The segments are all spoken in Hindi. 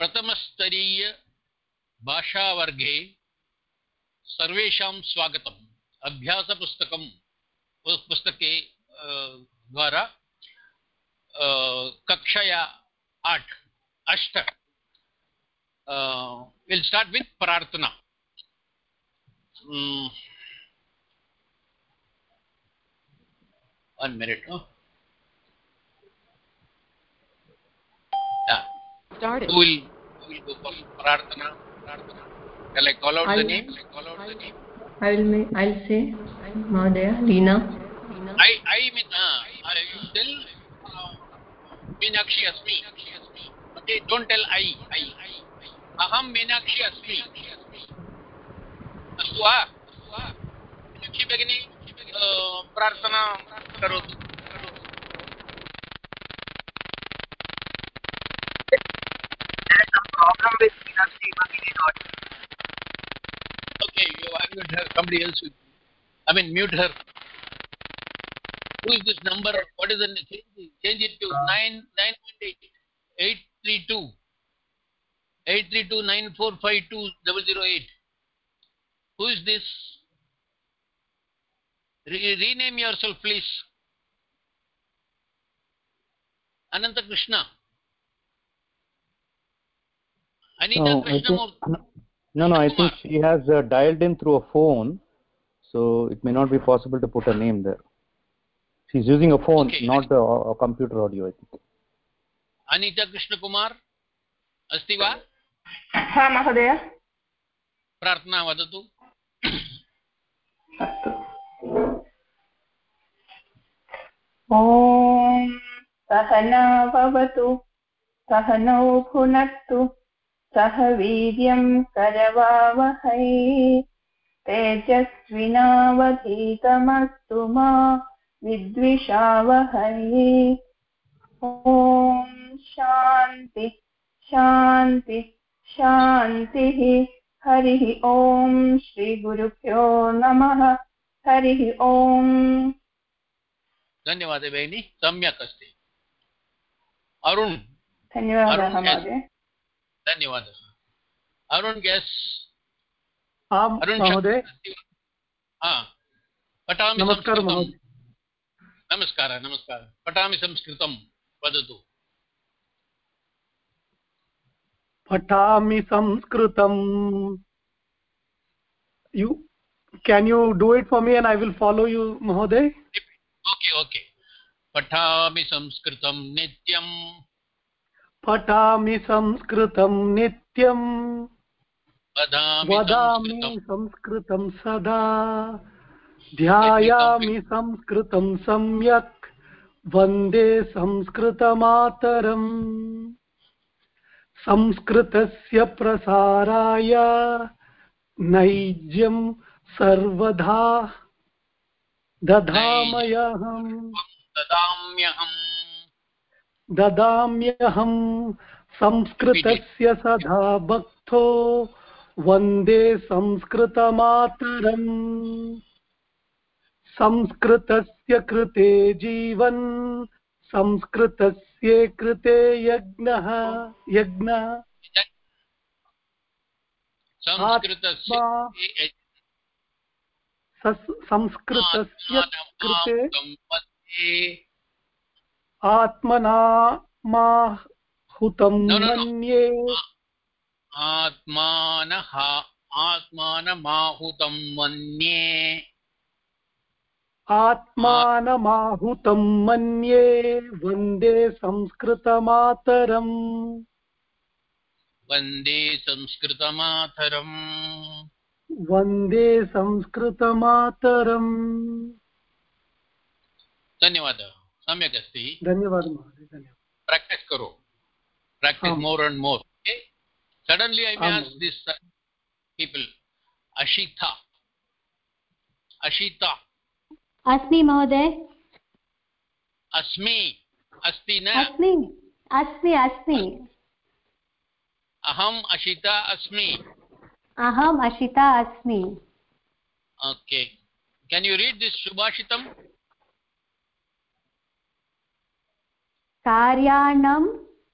प्रथमस्तरीयभाषावर्गे सर्वेषां स्वागतम्। अभ्यासपुस्तकं, पुस्तके द्वारा कक्षया आठ, अष्ट विल् स्टार्ट् वित् प्रार्थना। one minute yeah. Started who will who will go for prarthana prarthana shall i call out I'll, the name? names i call out I'll, the name i'll i'll say Mahodaya, Leena i i mean uh, I will tell uh, meenakshi asmi okay don't tell i i aham meenakshi asmi अस्तु वा मीनाक्षी भगिनी प्रार्थना करोतु problem with not. Okay, you unmute her. Somebody else will. I mean, mute her. Who is this number? What is the change? Change it to uh, nine nine point eight eight three two eight three two nine four five two double zero eight. Who is this? Re rename yourself, please. Ananta Krishna. Anita no, Krishna. Think, no, no, I think she has uh, dialed in through a phone, so it may not be possible to put her name there. She's using a phone, okay. not a, a computer audio, I think. Anita Krishna Kumar, अस्ति वा हा महोदय प्रार्थना वदतु अस्तु ॐ सहना भवतु सहनौ भुनक्तु सह वीर्यं करवावहै। तेजस्विनावधीतमस्तु मा विद्विषावहै। ॐ शान्ति शान्ति शान्तिः। हरिः ॐ श्रीगुरुभ्यो नमः। हरिः ॐ। धन्यवादः भगिनि सम्यक् अस्ति। अरुण्। धन्यवादः महोदय। धन्यवादः। अरुण् गेस्। आम् महोदय। पठामि नमस्कारः महोदय। नमस्कारः नमस्कारः। पठामि संस्कृतं वदतु। पठामि संस्कृतम् you can you do it for me and i will follow you mahoday okay okay. पठामि संस्कृतं नित्यम्। पठामि संस्कृतं नित्यम्। वदामि संस्कृतं सदा। ध्यायामि संस्कृतं सम्यक्। वंदे संस्कृतमातरम्। संस्कृतस्य प्रसाराय नैज्यं सर्वधा। दधामयहम् ददाम्यहम्। ददाम्यहम् संस्कृतस्य सदा भक्तो वंदे संस्कृतमातरम्। संस्कृतस्य कृते जीवन् संस्कृतस्य कृते यज्ञः यज्ञः। संस्कृतस्य कृते आत्मना माहुतं मन्ये। आत्मानः आत्मानमाहुतं मन्ये। आत्मानमाहुतं मन्ये वंदे संस्कृतमातरम्। वंदे संस्कृतमातरम्। वंदे संस्कृतमातरम्। धन्यवादः। सम्यक् अस्ति धन्यवादः महोदय प्राक्टिस् करो। Practice more and more suddenly I ask this people Ashita Ashita अस्मि महोदय। अस्मि। अस्ति न? अस्मि। अस्मि अस्मि। अहम् अशिता अस्मि। अहम् अशिता अस्मि। Okay can you read this सुभाषितम् कार्याणं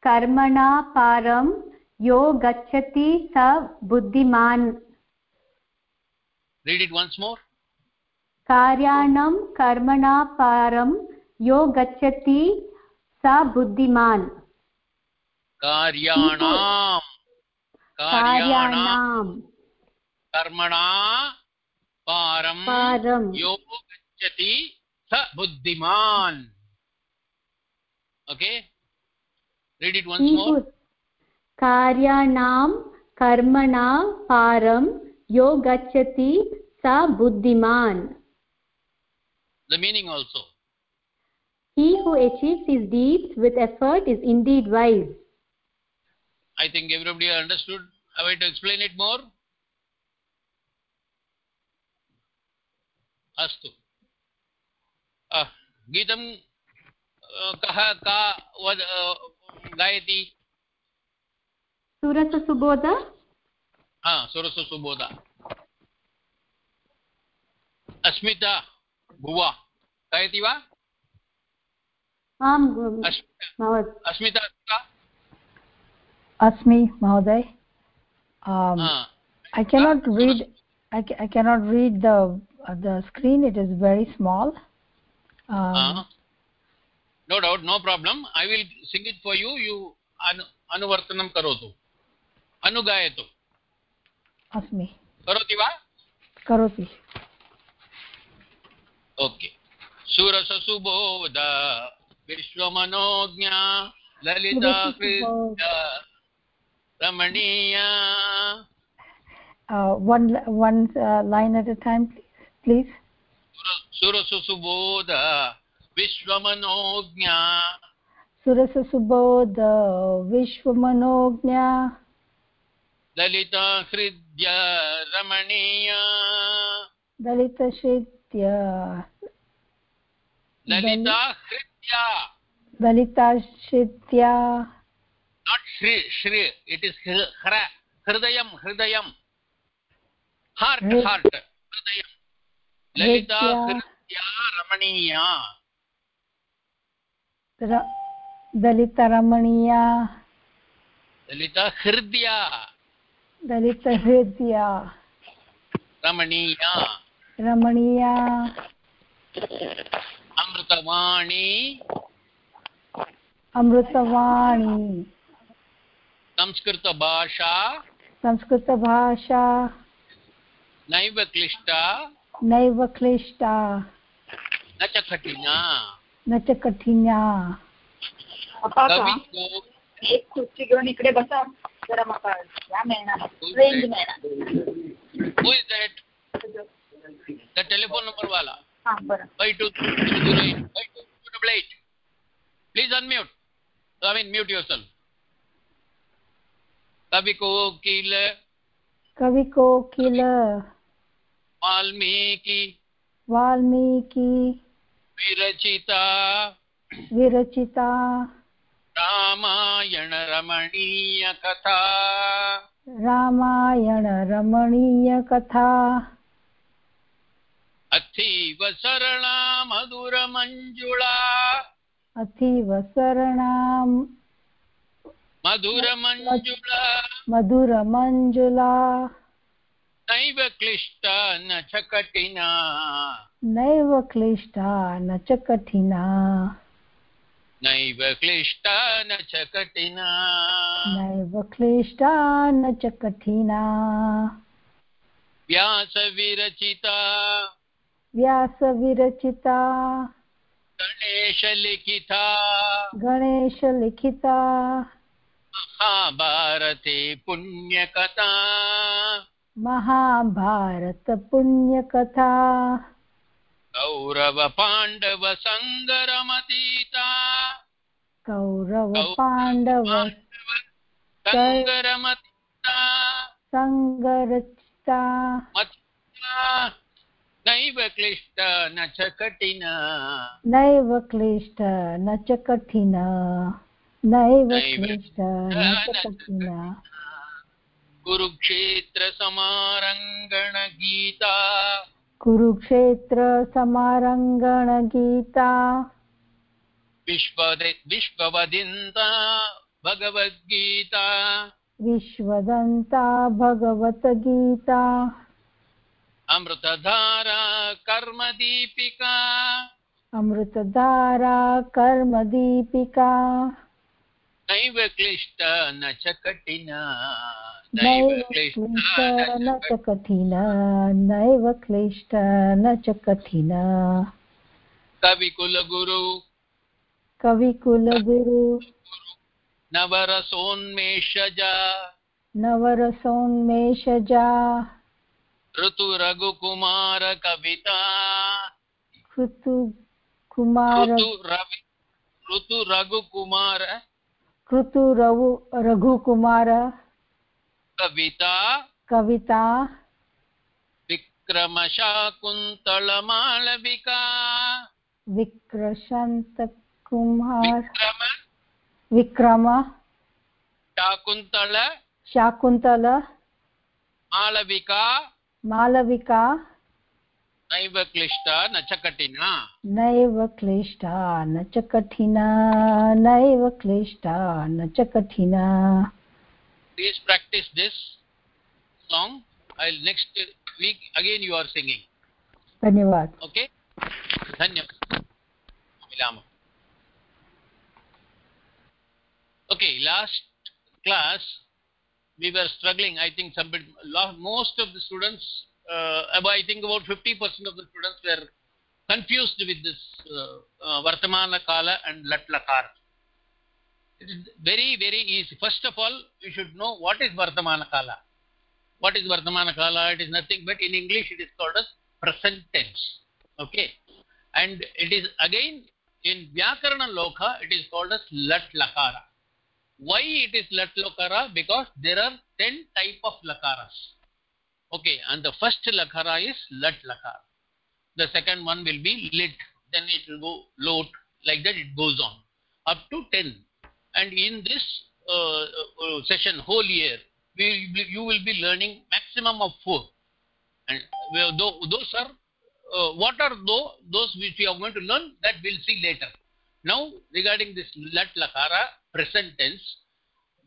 कर्मणा पारं यो गच्छति स बुद्धिमान्। Read it once more. कार्याणां कर्मणा पारं यो गच्छति स बुद्धिमान्। कार्याणां कार्याणां कार्याणां कर्मणा पारं पारं यो गच्छति स बुद्धिमान्। okay read it once हि more बु- कार्याणां कर्मणा पारं यो गच्छति स बुद्धिमान् the meaning also He who achieves his deeds with effort is indeed wise. i think everybody understood have i to explain it more अस्तु अ, गीतं अ, कः का वद अ, गायति सुरससुबोध हा सुरसु सुबोधा अस्मिता भुवा गायति वा आम् अस्मिता महोदय अस्मिता का Asmi Mahoday. Um, हा I cannot read. I, ca- I cannot read the uh, the screen. It is very small. Um, Uh, No doubt, no problem. I will sing it for you. You anu, anuvartanam karotu. Va? Karoti. Okay. Surasa subodha Vishwamanognya Lalita Krishna Ramaniya Uh, one one uh, line at a time, please. Surasa subodha विश्वमनोज्ञा। सुरस Subodh विश्वमनोज्ञा Lalita हृदय रमणीया दलित श्रिद्य ललिता हृदय दलिता श्रिद्य नॉट श्री श्री इट इज़ हृ हृदय हृदय। हार्ट हार्ट हृदय। ललिता हृदय रमणीया। दलितरमणीया। दलितहृद्या। दलितहृद्या। रमणीया। रमणीया। अमृतवाणी। अमृतवाणी। संस्कृतभाषा। संस्कृतभाषा। नैव क्लिष्टा। क्लिष्टा। न न च कठिना अप्पा का कवि को एक खुर्ची घेऊन इकडे बसा. जरा मला या मिळणार. रेंज मिळणार. Who is that? The telephone number wala हा बरं. 5208 5288 please unmute. I mean mute yourself. कवि कोकिल कवि कोकिल वाल्मीकि। वाल्मीकि। विरचिता। विरचिता। रामायण रमणीय कथा रामायण रमणीय कथा अतीव सरला मधुर मंजुळा अतीव सरणाम मधुर मंजुळा मधुर मंजुला नैव क्लिष्टा न च कठिना। नैव क्लिष्टा न च कठिना। नैव क्लिष्टा न च कठिना। नैव क्लिष्टा न च कठिना। व्यास विरचिता। व्यासविरचिता गणेश लिखिता। गणेशलिखिता महाभारते पुण्यकथा। महाभारतपुण्यकथा। कौरव पाण्डव सङ्गरमतीता कौरवपाण्डव सङ्गरमतीता सङ्गरचिता नैव क्लिष्ट न च कठिना। नैव क्लिष्ट न च कठिन। नैव क्लिष्ट न च कठिन। कुरुक्षेत्र समारङ्गणगीता कुरुक्षेत्र समारङ्गणगीता विश्वदे विश्ववदिन्ता भगवद्गीता। विश्वदन्ता भगवद्गीता। अमृतधारा कर्मदीपिका। अमृतधारा कर्मदीपिका। नैव क्लिष्ट न च कठिना। नैव क्लिष्ट न च कठिन नैव क्लिष्ट न च कठिन। कविकुलगुरु कविकुलगुरु नवरसोन्मेषजा। नवरसोन्मेषजा। ऋतुकुमार ऋतुरघुकुमार। कविता कविता। विक्रमशाकुन्तलमालविका। विक्रशन्तकुमार। विक्रम। विक्रम। शाकुन्तल। शाकुन्तल। मालविका। मालविका। नैव क्लिष्टा न च कठिना। नैव क्लिष्टा न च कठिना। नैव क्लिष्टा न च कठिना। please practice this song i'll next week again you are singing धन्यवाद okay धन्यवाद मिलामः okay last class we were struggling i think some bit, lo- most of the students uh, about, i think about 50% of the students were confused with this uh, uh, vartamana kala and lat lakar it is very very easy. First of all you should know what is vartamana kala. What is vartamana kala? It is nothing but in english it is called as present tense okay? And it is again in vyakarana lokha it is called as lat lakara. Why it is lat lakara? Because there are 10 type of lakaras. Okay? And the first lakara is lat lakara. The second one will be lit then it will go lot like that it goes on. Up to 10 and in this uh, uh, session whole year we, you will be learning maximum of four. And those are uh, what are tho- those which we are going to learn that we'll see later. Now regarding this lat lakara present tense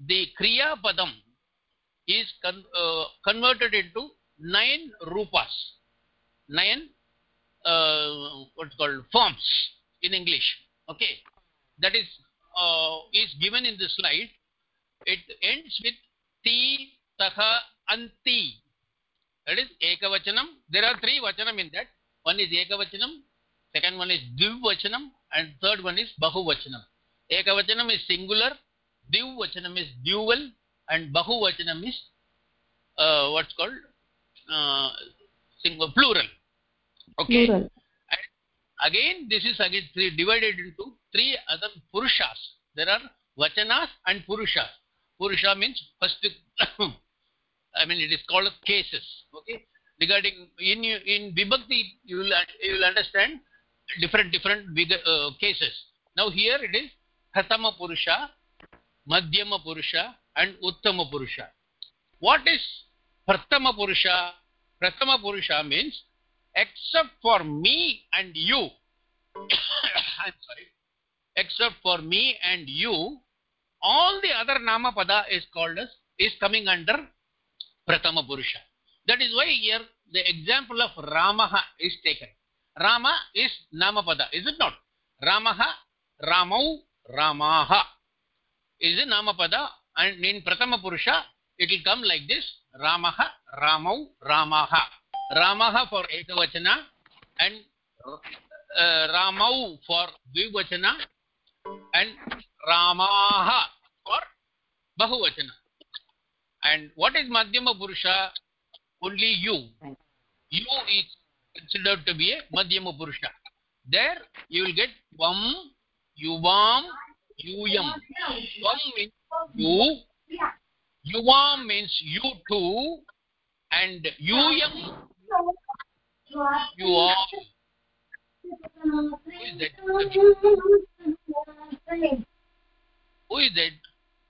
the kriya padam is con- uh, converted into nine rupas. Nine uh, what's called forms in english. Okay? That is uh, is given in the slide it ends with ti taha anti. That is ekavachanam. There are three vachanam in that. One is ekavachanam second one is dvivachanam and third one is bahuvachanam. Ekavachanam is singular dvivachanam is dual and bahuvachanam is uh, what's called uh, single plural. Okay? Plural. Again this is again three, divided into three other purushas. There are vachanas and purushas. Purusha means first i mean it is called as cases okay? Regarding in in vibhakti you will you will understand different different uh, cases. Now here it is pratama purusha madhyama purusha and uttama purusha. What is pratama purusha? Pratama purusha means except for me and you. I'm sorry. Except for me and you all the other nama pada is called as is coming under pratama purusha. That is why here the example of ramaha is taken. Rama is nama pada is it not? Ramaha ramau ramaha. Is a nama pada and in pratama purusha it will come like this. Ramaha ramau ramaha ramaha for ekavachana and uh, ramau for dvivachana and ramaha for bahuvachana. And what is madhyama purusha? Only you. You is considered to be a madhyama purusha. There you will get vam yuvam yuyam. Vam means you yuvam means you too and yuyam you are. Who is that? Who is that?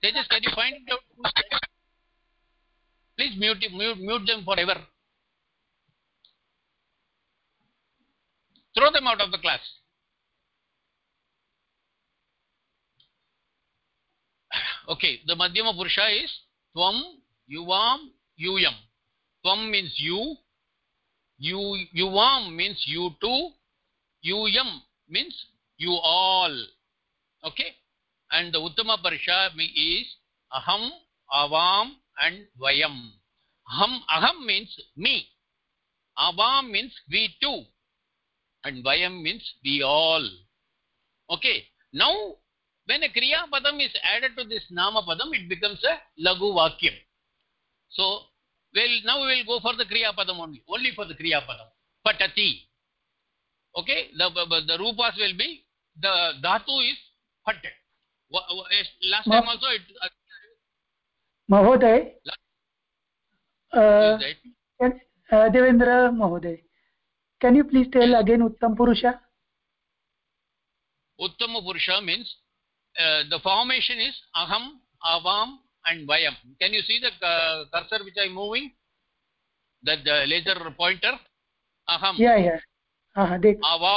Can you find it out? Please mute, mute mute them forever. Throw them out of the class. Okay the madhyama purusha is tvam yuvam yuyam. Tvam means you you yuvam means you too yuyam means you all. Okay? And the uttama parisha is aham avam and vayam. Aham aham means me. Avam means we too and vayam means we all. Okay? Now when a kriya padam is added to this nama padam it becomes a lagu vakyam. So well, now we will go for the Kriya Padam only, only for the Kriya Padam. Patati. Okay, the, the Rupas will be, the Dhatu is patte. Last time also it... Mahoday. Uh, uh, uh, Devendra Mahoday. Can you please tell again Uttam Purusha? Uttam Purusha means uh, the formation is Aham, Avam, and Vayam. Can you see the uh, cursor which I'm moving? That the laser pointer? Aham. Yeah, yeah. Uh, they... Ava,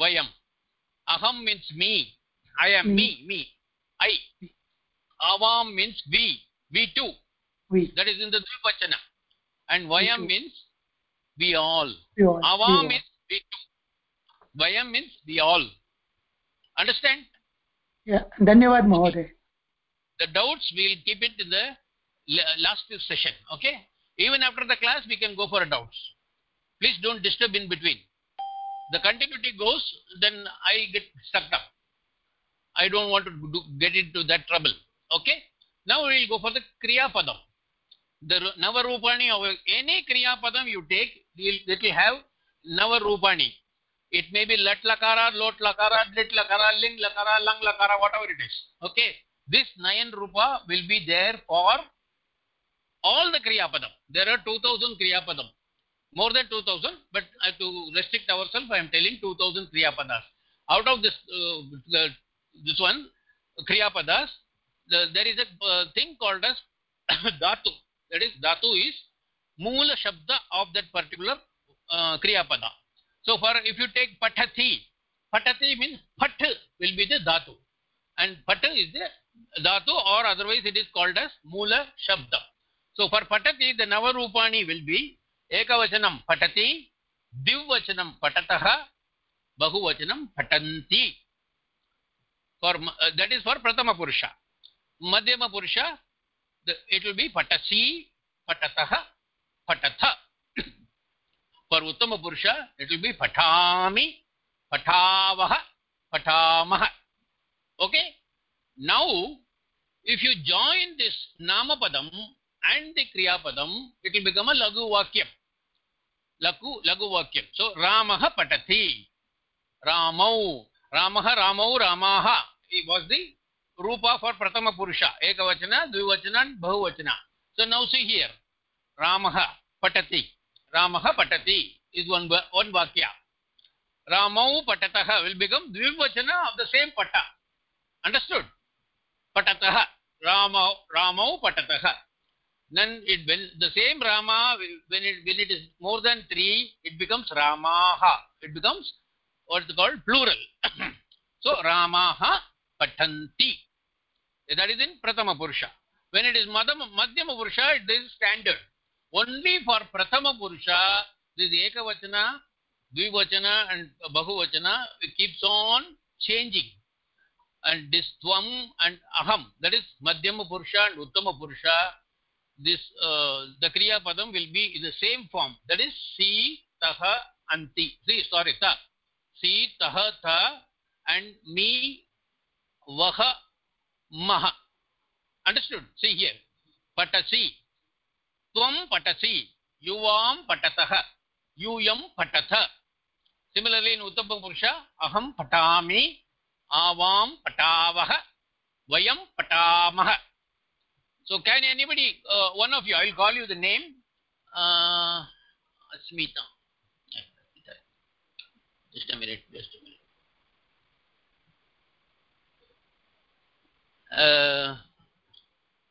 Vayam. Aham means me. I am me, me. I. Avam means we. We too. We. That is in the Dvipachana. And Vayam means we all. We all. Avam means we too. Vayam means we all. Understand? Yeah. Dhanyavad, Mahoday the doubts we will keep it in the la- last session okay? Even after the class we can go for doubts. Please don't disturb in between. The continuity goes then i get stuck up. I don't want to do, get into that trouble okay? Now we will go for the kriya padam the ru- navarupani any kriya padam you take it will have navarupani. It may be lat lakara lot lakara lit lakara ling lakara lang lakara whatever it is okay this nayan rupa will be there for all the kriya padam there are 2000 kriya padam more than 2000 but to restrict ourselves. I am telling 2000 Kriyapadas. out of this uh, the, this one kriya padas the, there is a uh, thing called as dhatu. That is dhatu is moola shabda of that particular uh, kriya pada so for if you take patati patati means pat will be the dhatu and pat is the dhatu or otherwise it is called as moola shabda so for patati the navarupani will be ekavachanam patati divvachanam patatah bahuvachanam patanti for uh, that is for pratama purusha madhyama purusha the, it will be patasi patatah patatha for uttama purusha it will be patami patavah patamah okay? Now if you join this nama padam and the kriya padam it will become a lagu vakyam. Lagu lagu vakyam. So ramah patati. Ramau. Ramah ramau ramaha. It was the rupa for pratama purusha. Ekavachana dvivachana and bahuvachana. So now see here. Ramah patati. Ramah patati is one one vakya. Ramau patatah will become dvivachana of the same pata understood. Patatah. Ramau ramau patatah. Then it when the same rama when it when it is more than 3 it becomes ramaha. It becomes what is called? Plural. So ramaha patanti that is in prathama purusha. When it is madhama madhyama purusha it is standard. Only for prathama purusha this ekavachana dvivachana and bahuvachana it keeps on changing and this tvam and aham that is madhyama purusha and uttama purusha this uh, the kriya padam will be in the same form. That is si taha anti. See sorry ta. Si taha tha and me vaha maha. Understood? See here. Patasi. Tvam patasi. Yuvam patatah yuyam patatha similarly in uttama purusha aham patami avam patavah vayam patamah so can anybody, uh, one of you, I will call you the name. Uh, Smita. Just a minute, just a minute. Uh,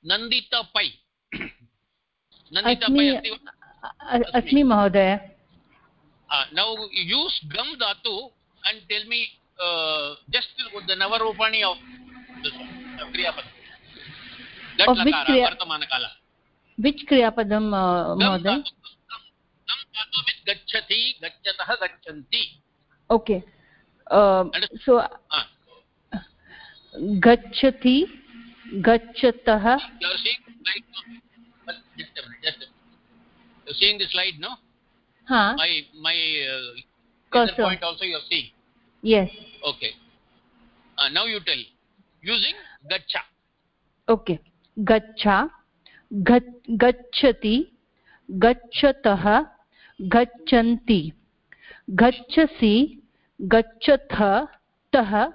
Nandita Pai. Nandita अस्मि Pai. asti va? अ- अस्मि महोदय Uh, you use gam dhatu and tell me uh, just the navarupani of this uh, Kriya Padam. Lat Of which lakara, kriya- vartamanakala. which kriyapadam uh, mohoday. Gam dhatu means gacchati, gachatah, gachanti. okay uh, so Ah. gachati gachatah You seeing the slide, no? Just a minute, just a minute. You seeing the slide, no? ha My, my uh, Cursor. point also you are seeing. Yes Okay. Uh, now you tell. Using gacha. okay gaccha gachati gachatah gachanti gachasi gachatha tah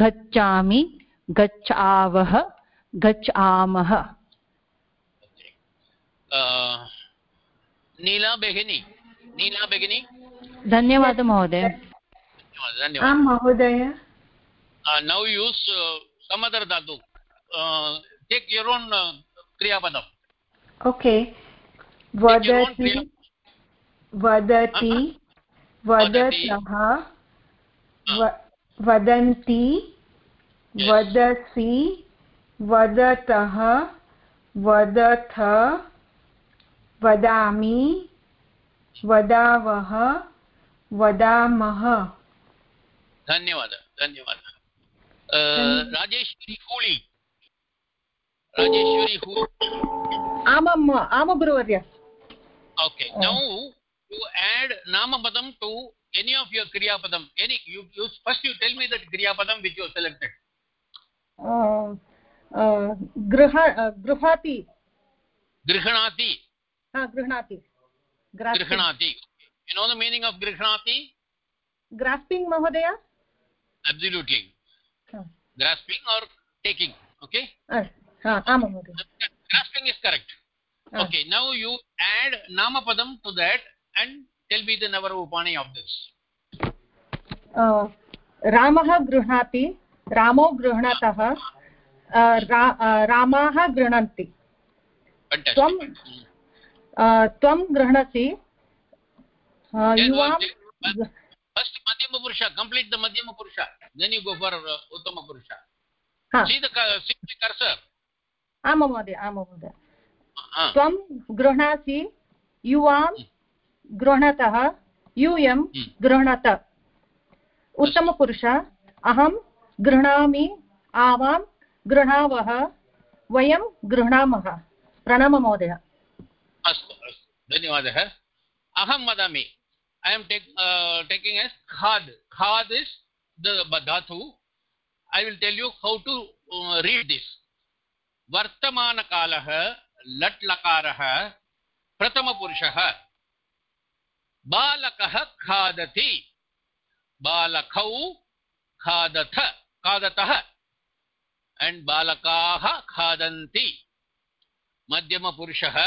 gacchami gachavah gachamah Uh, Neela Begini. Neela Begini. धन्यवाद महोदय आं महोदय नौ यूस् समदर् दातु टेक् योर् क्रियापदम् ओके वदति वदति वदतः वदन्ति वदसि वदतः वदथ वदामि वदावः वदामि धन्यवाद धन्यवाद uh, राजेश्वरी हूली राजेश्वरी हूली आमाम् आम गुरुवर्य okay now you add namapadam to any of your kriya padam any you, you first you tell me that kriya padam which you selected गृह गृहाति grihanati हा गृह्णाति grihanati you know the meaning of grihanati ग्रास्पिङ्ग् महोदय absolutely Huh. grasping or taking okay हा आं महोदय grasping is correct Ah. okay now you add namapadam to that and tell me the navarupani of this रामः गृह्णाति रामो गृह्णतः रामाः गृह्णन्ति त्वं त्वं गृह्णसि Then first madhyama purusha complete the madhyama purusha then you go for uh, uttama purusha हा see the see the cursor आं महोदय आं महोदय ah त्वं गृह्णासि युवां गृह्णतः यूयं Hmm. गृह्णत उत्तमपुरुष अहं गृह्णामि आवां गृह्णावः वयं गृह्णामः प्रणम महोदय अस्तु अस्तु धन्यवादः अहं वदामि I am take taking as खाद् खाद् इस् द धातु I will tell you how to read this वर्तमानकालः लट् लकारः प्रथमपुरुषः बालकः खादति बालकौ खादथ खादतः एण्ड् बालकाः खादन्ति मध्यमपुरुषः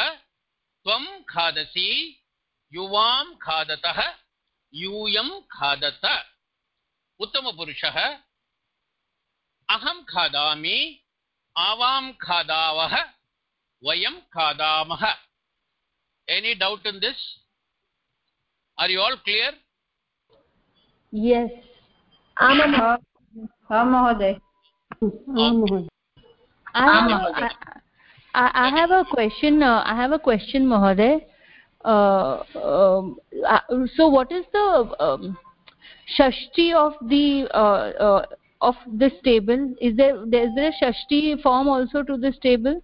त्वं खादसि युवां खादतः यूयं खादत। उत्तमपुरुषः अहं खादामि आवां खादावः वयं खादामः। Any doubt in this are you all clear yes. आं महोदय। I have, I, I I have a question. Uh, I have a question, Mahoday. Uh, um, uh, so, what is the um, shashti of the uh, uh, of this table? Is there is there a shashti form also to this table?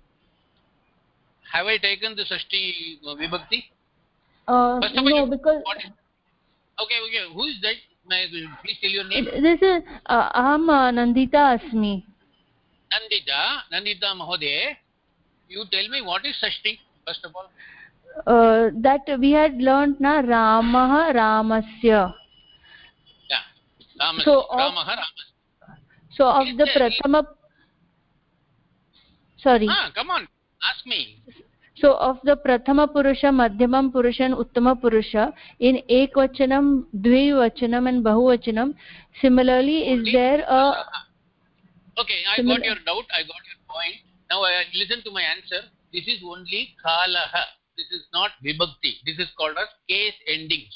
have I taken the Sashti uh, Vibhakti? Uh, First of all, no, you- because Okay, okay. Who is that? May I- Please tell your name. this is uh, aham uh, Nandita Asmi. Nandita, Nandita Mahodaya. You tell me what is Sashti, first of all. Uh, that we had learned na Ramah Ramasya. Yeah. Ramas, So, of- Ramah, Ramas. So of the Prathama. Sorry. Ah, come on. Ask me. So of the Prathama Purusha, Madhyamam Purusha and Uttama Purusha, in Ekvachanam, Dvivachanam and Bahuvachanam, similarly is there a... Okay, I got your doubt. I got your point. Now I listen to my answer. This is only Kalaha. This is not Vibhakti. This is called as case endings.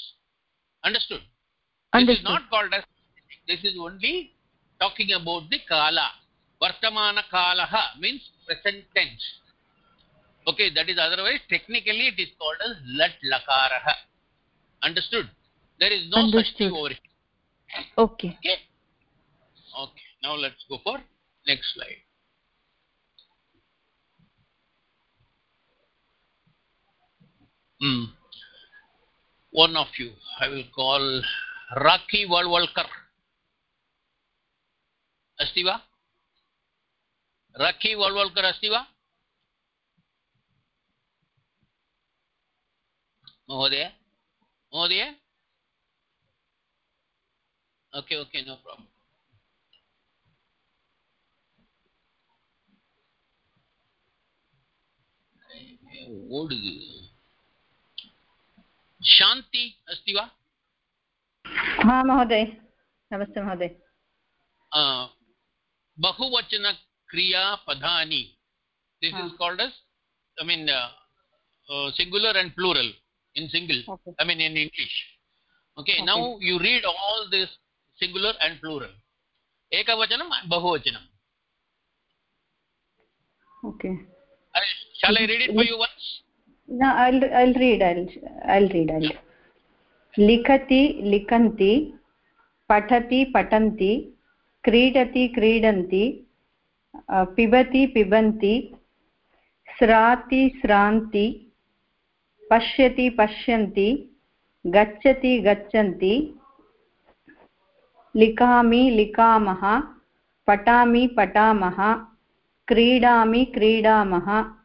Understood? This is not called as. This is only talking about the Kala. vartamanakalah means present tense okay that is otherwise technically it is called as lat lakarah understood there is no Understood. thing. over it okay okay okay now let's go for next slide one of you, i will call raki walwalkar. अस्ति वा रखी वल्वल्कर् अस्ति वा महोदय महोदय ओके नो प्राब्लम् शान्ति अस्ति वा? हाँ, महोदय। नमस्ते महोदय। बहुवचनक्रियापदानि। This is called as I mean singular and plural in single I mean in English okay now you read all this singular and plural एकवचनं बहुवचनम् okay shall I read it for you once no i'll i'll read, i'll i'll read, i'll. लिखति, लिखन्ति, पठति, पठन्ति, क्रीडति, क्रीडन्ति पिबति, पिबन्ति, स्राति, स्रान्ति, पश्यति, पश्यन्ति, गच्छति, गच्छन्ति, लिखामि, लिखामः, पठामि, पठामः, क्रीडामि, क्रीडामः।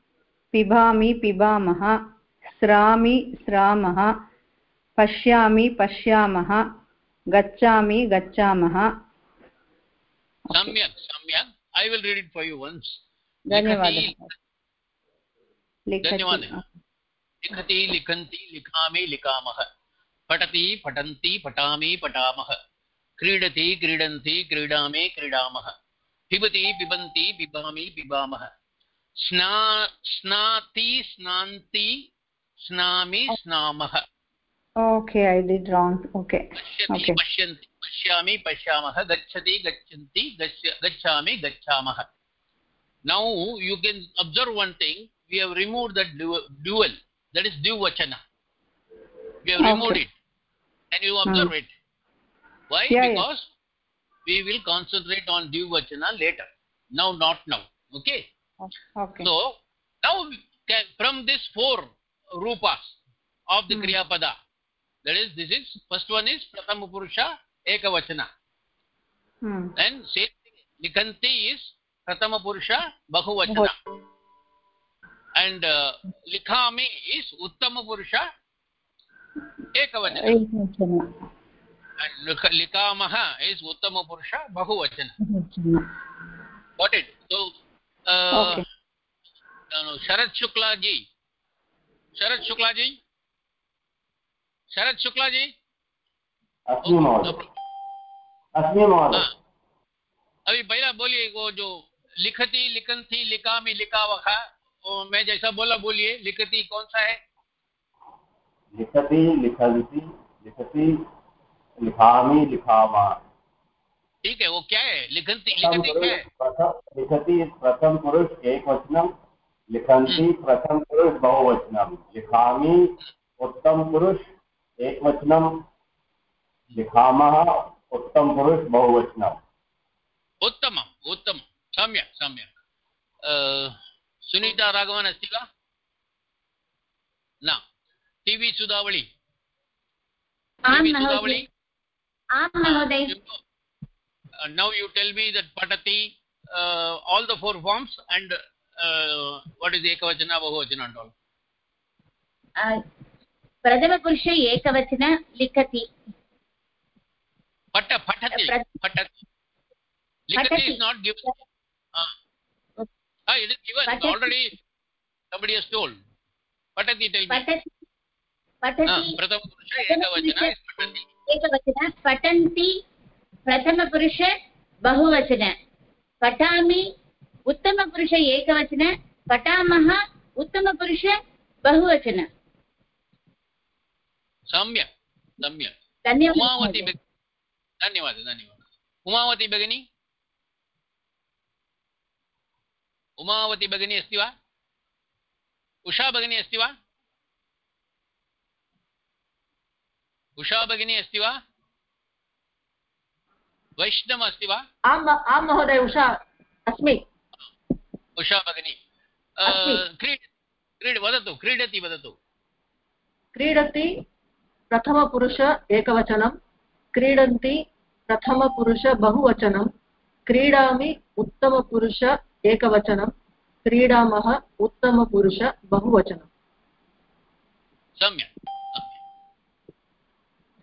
पिबामि पिबामः स्रामि स्रामः पश्यामि पश्यामः गच्छामि गच्छामः। will read it for you once. धन्यवादः। लिखति लिखति। धन्यवादः। लिखति लिखन्ति लिखामि लिखामः। पठति पठन्ति पठामि पठामः। क्रीडति क्रीडन्ति क्रीडामि क्रीडामः। पिबति पिबन्ति पिबामि पिबामः। स्ना स्नाति स्नान्ति स्नामि स्नामः okay i did wrong okay पश्यति okay पश्यन्ति पश्यामि पश्यामः गच्छति गच्छन्ति गच्छ गच्छामि गच्छामः now you can observe one thing we have removed that du- dual that is dvachana we have Okay. removed it and you observe it why Yeah, yeah. because we will concentrate on dvachana later now not now okay Okay so now from this four rupas of the Hmm. kriya pada that is this is first one is prathama purusha ekavachana hmm. and same thing likanti is prathama purusha bahuvachana and uh, likhami is uttama purusha ekavachana एकवचन and likha- likamaha is uttama purusha bahuvachana Shukla ji Sharad Shukla ji. Sharad Shukla ji अस्मि महोदय। अभी पहला बोलिए वो जो लिखती लिखनती लिखा लिखावखा वो मैं जैसा बोला बोलिए लिखती कौन सा है? लिखति लिखन्ति लिखति लिखामि लिखामा ठीक है वो क्या है? प्रथम लिखती क्या है? पुरुष प्रथम पुरुष एक वचनम लिखन्ति प्रथम पुरुष बहुवचनम लिखामि उत्तम पुरुष एक वचनम लिखामः उत्तम पुरुष बहुवचनम। उत्तमम् उत्तमं सम्यक् सम्यक्। सुनीता राघवन् अस्ति वा? न। T V Sudhavali. Now you tell me that patati uh, all the four forms and uh, what is ekavachana bahuvachana and all uh, प्रथमपुरुषे एकवचन लिखति pata patati Prat- patati likati is not given ah ah it is given Patati. already somebody has told patati tell me ah पठति prathama purusha ekavachana is patati एकवचन पठन्ति प्रथमपुरुष बहुवचन पठामि उत्तमपुरुष एकवचन पठामः उत्तमपुरुष बहुवचन। सम्यक् सम्यक्। धन्यवादः। धन्यवादः धन्यवादः। उमावती भगिनी? उमावती भगिनी अस्ति वा? उषा भगिनी अस्ति वा? उषा भगिनी अस्ति वा? वैष्णव अस्ति वा आम् आं महोदय उषा अस्मि। उषा भगिनी। क्रीड क्रीड वदतु क्रीडति वदतु। क्रीडति प्रथमपुरुष एकवचनं क्रीडन्ति प्रथमपुरुष बहुवचनं क्रीडामि उत्तमपुरुष एकवचनं क्रीडामः उत्तमपुरुष बहुवचनं। सम्यक्।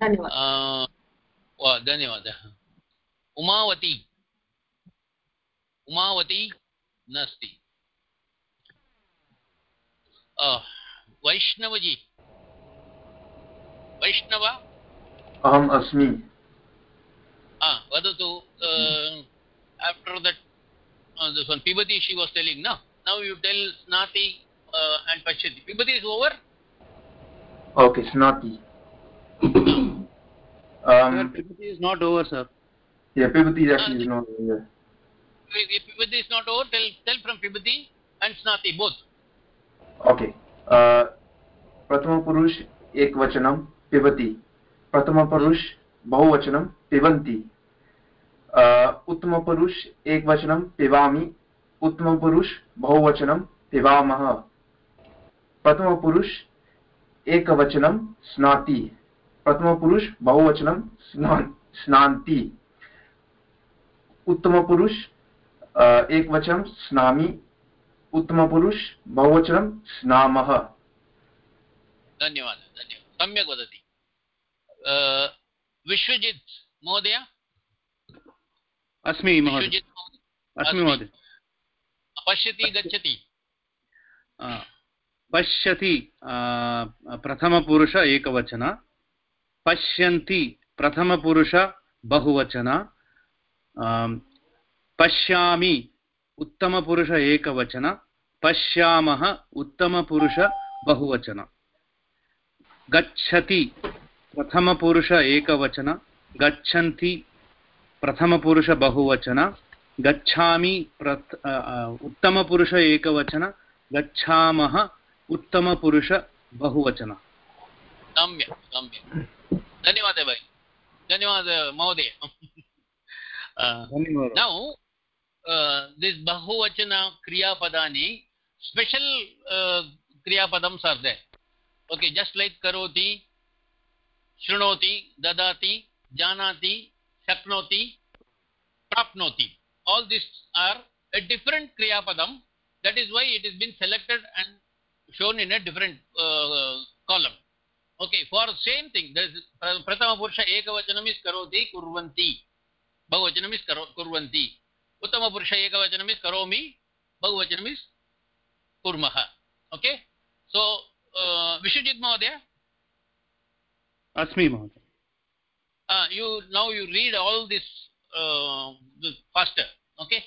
धन्यवादः। धन्यवादः। उमावती। उमावती नास्ति। वैष्णवजी। वैष्णव? अहम् अस्मि। वदतु आफ्टर् दट् दिस् वन् पिबति शी वास् टेलिङ्ग् न नौ यु टेल् स्नाति and पश्यति पिबति is over okay snati. Um Pipati is not over, sir. yeah is actually is not here if is not over. Tell tell from pibati and snati both. Okay. Uh प्रथम पुरुष एक वचनं पिबति प्रथम पुरुष बहुवचनं पिबन्ति उत्तम पुरुष एक वचनं पिबामि उत्तम पुरुष बहुवचनं पिबामः प्रथम पुरुष एकवचनं स्नाति प्रथम पुरुष बहुवचनं स्नान् स्नान्ति उत्तम पुरुष एक वचनं स्नामि उत्तम पुरुष बहुवचनं स्नामः। धन्यवादः धन्यवादः। सम्यक् वदति। विश्वजित् महोदय? अस्मि महोदय। अस्मि महोदय। पश्यति गच्छति। पश्यति प्रथमपुरुष एकवचन पश्यन्ति प्रथमपुरुष बहुवचन पश्यामि, उत्तमपुरुष एकवचन, पश्यामः उत्तमपुरुष बहुवचन। गच्छति, प्रथमपुरुष एकवचन, गच्छन्ति, प्रथमपुरुष बहुवचन, गच्छामि, प्रथ उत्तमपुरुष एकवचन, गच्छामः उत्तमपुरुष बहुवचन। सम्यक् सम्यक्। धन्यवादः भगिनि धन्यवादः महोदय। नौ दिस् बहुवचन क्रियापदानि स्पेशल् क्रियापदं सर्दे ओके जस्ट् लैक् करोति शृणोति ददाति जानाति शक्नोति प्राप्नोति all this are a different क्रियापदं that is why it is been selected and shown in a different column okay for same thing प्रथमपुरुष एकवचनम् इस् करोति कुर्वन्ति bahuvachanam is karo, kurvanti uttama purusha ekavachanam is karomi bahuvachanam is kurmah okay so uh, vishwajit mahodaya अस्मि महोदय uh, you now you read all this, uh, this faster okay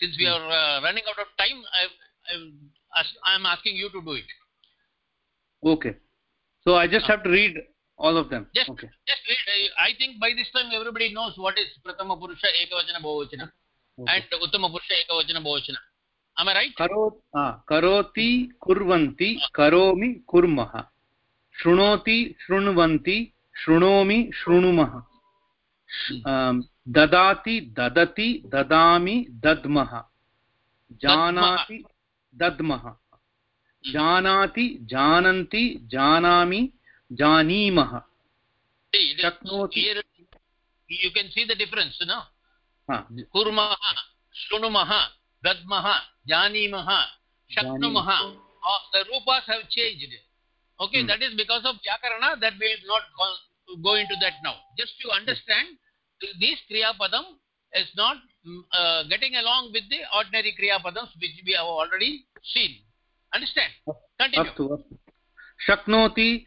since we are uh, running out of time I, I am asking you to do it okay so i just have to read all of them just okay just I, think by this time everybody knows what is prathama purusha ekavachana bahuvachana okay. and uttama purusha ekavachana bahuvachana am i right करो हा, करोति कुर्वन्ति करोमि कुर्मः शृणोति शृण्वन्ति शृणोमि शृणुमः ददाति ददति ददामि दद्मः जानाति दद्मः जानाति जानन्ति जानामि जानीमः शक्नोति हा, uh, the rupas have changed okay Hmm. that is because of vyakarana that we will not go, go into that now just to understand this kriya padam is not mm, uh, getting along with the ordinary kriya padams which we have already seen understand continue अस्तु अस्तु शक्नोति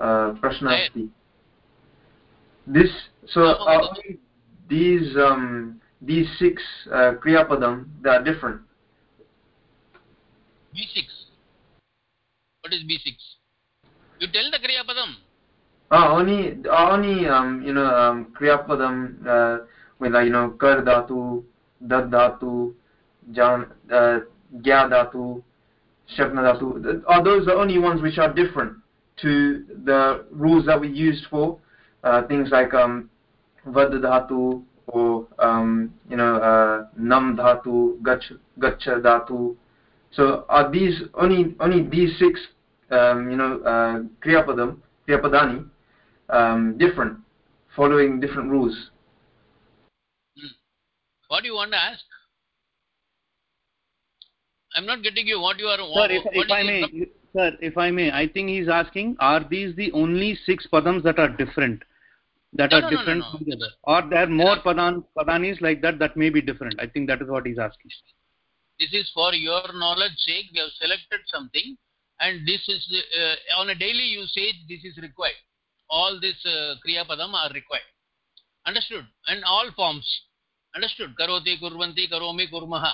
प्रश्नः अस्ति this so are only these um these six uh, kriyapadam they are different B6. What is B6? You tell the Kriya Padam. uh, only only um you know um kriyapadam uh, with like you know kar dhatu dad dhatu jan uh, gya dhatu shakna dhatu are those the only ones which are different To the rules that we used for uh, things like um vad dhatu or um you know uh, nam dhatu gach gacha dhatu so are these only only these six um, you know uh, kriyapadam kriyapadani um, different following different rules What do you want to ask? I'm not getting you. What you are. Sir, what, if, what if I the may, prob- sir, if I may, I think he's asking, are these the only six padams that are different? That No, are no, different no. from the other? Or there are more padan, padanis like that that may be different? I think that is what he's asking. This is for your knowledge sake. We have selected something, and this is uh, on a daily usage. This is required. All this uh, kriya padam are required. Understood? And all forms. Understood? Karoti, kurvanti, karomi, kurmaha.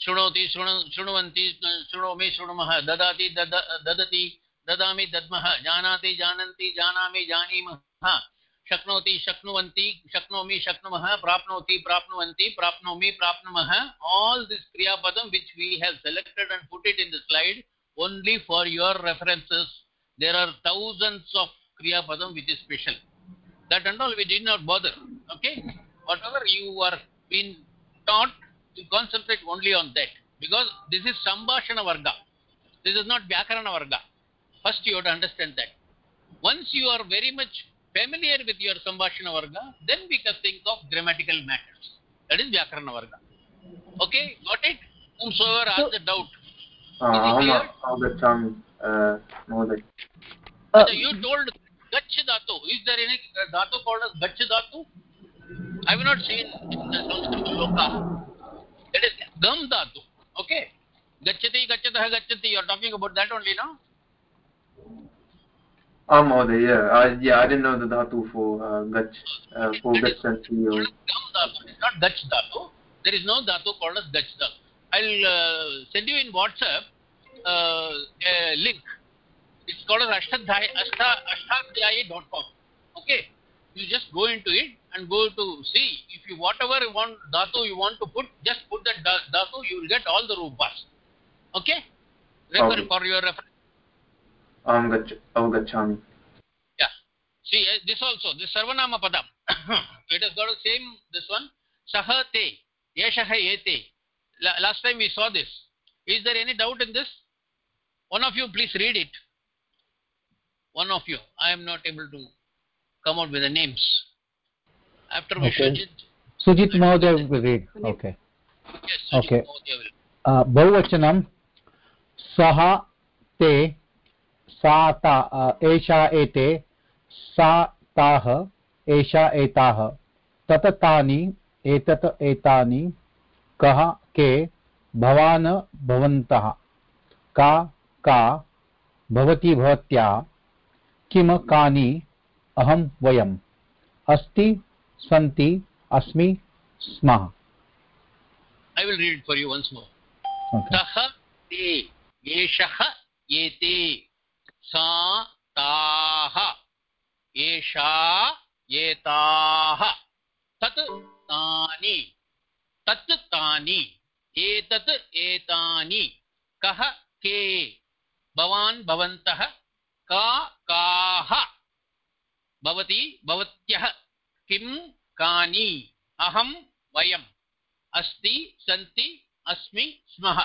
शृणोति शृणु शृण्वन्ति शृणोमि शृणुमः, ददाति दद, ददति, ददामि दद्मः, जानाति जानन्ति, जानामि जानीमः, शक्नोति शक्नुवन्ति, शक्नोमि शक्नुमः, प्राप्नोति प्राप्नुवन्ति, प्राप्नोमि प्राप्नुमः आल् दिस् क्रियापदं which we have selected and put it in the slide only for your references there are thousands of क्रियापदं which is special that and all we do not bother okay whatever you are been taught concentrate only on that because this is Sambhashana Varga. This is not Vyakarana Varga. First you have to understand that. Once you are very much familiar with your Sambhashana Varga, then we can think of grammatical matters. That is Vyakarana Varga. Okay, got it? Whomsoever so, has a doubt. Uh, is it term, uh, more like... Uh, so you told Gach Dhatu. Is there any Dhatu called as Gach Dhatu? I have not seen in the Sanskrit Loka. It is gam dhatu. Okay? Gacchati gachatah gacchati. You are talking about that only no? Um mohdaya yeah i yeah i didn't know the dhatu for uh, gach uh, for gachanti or gam dhatu. Is not gach dhatu. There is no dhatu called as gach dhatu. I'll uh, send you in whatsapp uh, a link. It's called as ashtadhyay ashtadhyayi.com okay? You just go into it and go to see. If you whatever you want dhatu you want to put, just put that dhatu. You will get all the rupas. Okay. Refer okay. for your reference. Aham. Yeah. See eh, this also. This sarvanama padam. it has got the same this one. Sahate. te. Yeshaha yete. Last time we saw this. Is there any doubt in this? One of you please read it. One of you. I am not able to come out with the names. After Okay. Vishwajit Sujit महोदय will read. Okay. Yes Sujit Okay. Mahodaya will. बहुवचनं सः ते सा ता एषा एते सा ताः एषा एताः तत् तानि एतत् एतानि कः के भवान् भवन्तः का का भवती भवत्या किं कानि अहं वयम् अस्ति सन्ति अस्मि स्मः। I will read it for you once more. Okay. सः ते एषः एते सा ताः। एषा एताः। तत् तानि। तत् तानि। एतत् एतानि। कः के? भवान् भवन्तः का काः? भवती भवत्यः। किं कानि अहं वयम् अस्ति सन्ति अस्मि स्मः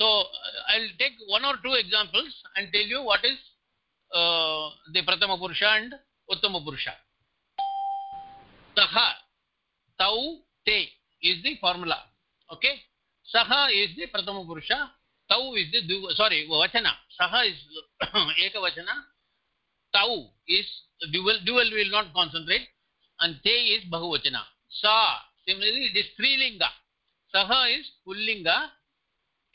uh, or two examples and tell you what is uh, the prathama purusha and uttama purusha saha tau te is the formula okay saha is the prathama purusha tau is the dvi- sorry vachana saha is ekavachana tau is dual dual will not concentrate and te is bahuvachana sa similarly it is strilinga saha is pullinga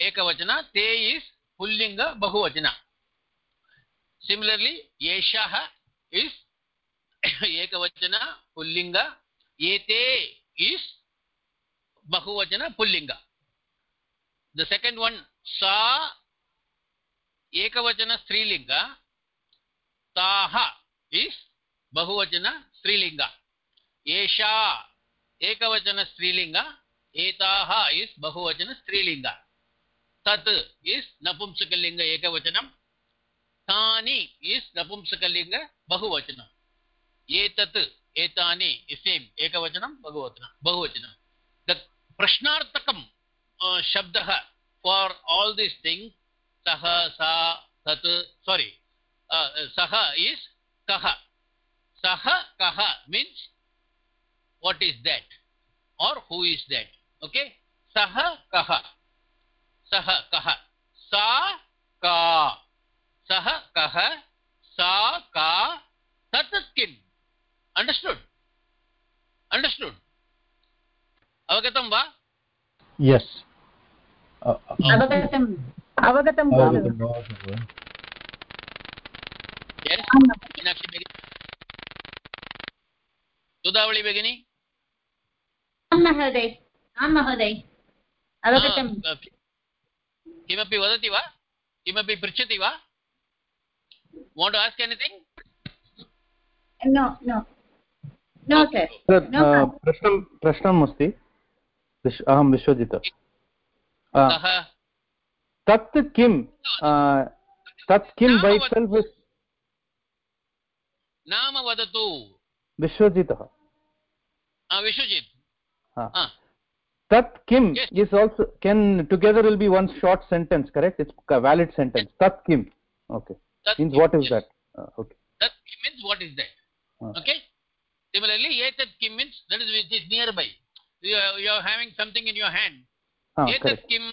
ekavachana te is pullinga bahuvachana similarly yeshah is ekavachana pullinga ete is bahuvachana pullinga the second one sa ekavachana strilinga taha is bahuvachana strilinga esha ekavachana strilinga etaha is bahuvachana strilinga tat is napumsakalinga ekavachanam tani is napumsakalinga bahuvachanam etat etani is same ekavachanam bahuvachanam bahuvachanam the prashnartakam uh, shabdah for all these things saha sa tat sorry uh, saha is kaha saha kaha means what is that or who is that okay saha kaha saha kaha sa ka saha kaha sa ka tat kim understood understood avagatam va yes अवगतम् अवगतं yes meenakshi begini sudavali begini आं महोदय आं महोदय। अवगतं। किमपि वदति वा? किमपि पृच्छति वा? Want ask anything no no no sir प्रश्नं प्रश्नम् अस्ति। अहं विश्वजित। तत् किं तत् किं बै सेल्फ् नाम वदतु। विश्वजितः। Vishwajit. Tat kim yes. is also can together will be one short sentence correct? It's a valid sentence. Tat kim okay. Tat means kim, what is yes. that? Uh, okay. Tat kim means what is that? Uh. okay? Similarly etat kim means that is which is nearby. You are, you are having something in your hand. Uh, etat kim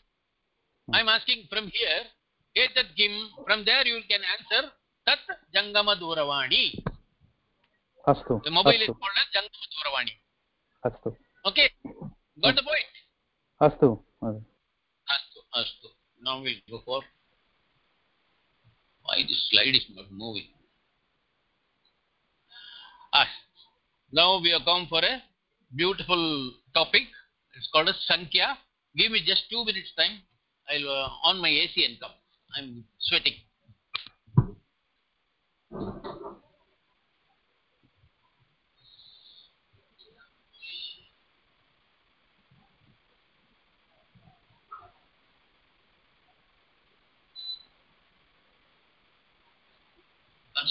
i am asking from here. Etat kim from there you can answer tat jangama duravani astu the mobile astu. is called as jangama duravani astu okay got the point? astu astu astu now we'll go for why this slide is not moving. Ah now we have come for a beautiful topic. It's called as sankhya. Give me just 2 minutes time. I'll uh, on my ac and come. I'm sweating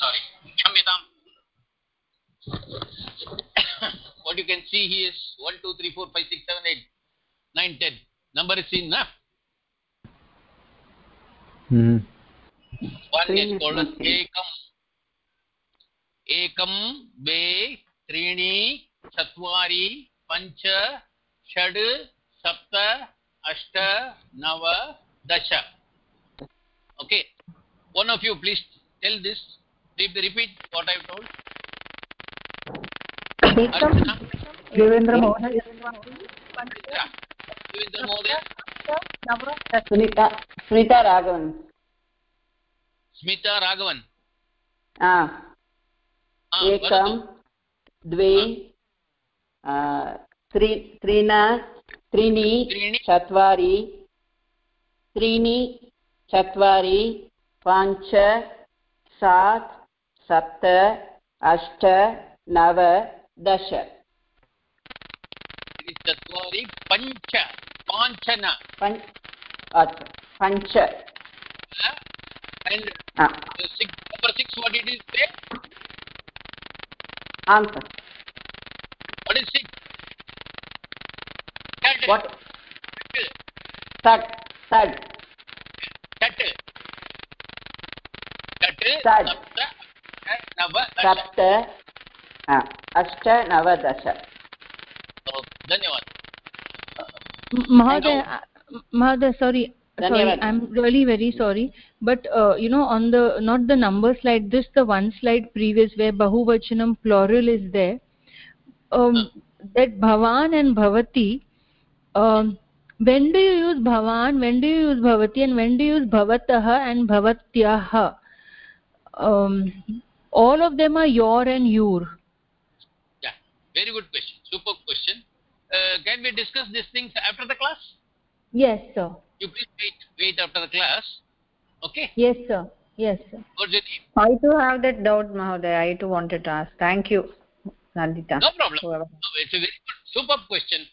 sorry. Kshamyatam. what you can see here is 1, 2, 3, 4, 5, 6, 7, 8, 9, 10. Number is seen, na? Hmm. One is called as Ekam. Ekam, Be, Trini, Chatvari, Pancha, Shad, Sapta, Ashta, Nava, Dasha. Okay. One of you please tell this repeat what I have told. Devendra महोदय देवेन्द्र महोदय सुनीता सुनीता राघवन् स्मिता राघवन् एकं द्वे त्रीण त्रीणि चत्वारि त्रीणि चत्वारि पञ्च सात् सप्त अष्ट नव दश। चत्वारि पञ्च। सप्त अष्ट नव दश धन्यवादः Mahoday, Mahoday, sorry, sorry, I'm really very sorry, but uh, you know, on the not the number slide, this the one slide previous where Bahuvachanam plural is there. Um, that Bhavan and Bhavati, um, when do you use bhavan when do you use bhavati and when do you use bhavatah and bhavatyah um, all of them are your and your. Yeah very good question super question. Uh, can we discuss these things after the class? Yes sir. You please wait wait after the class okay? Yes sir. Yes sir. What's your i too have that doubt mahoday. I too wanted to ask. Thank you nandita. No problem. No, it's a very good superb question.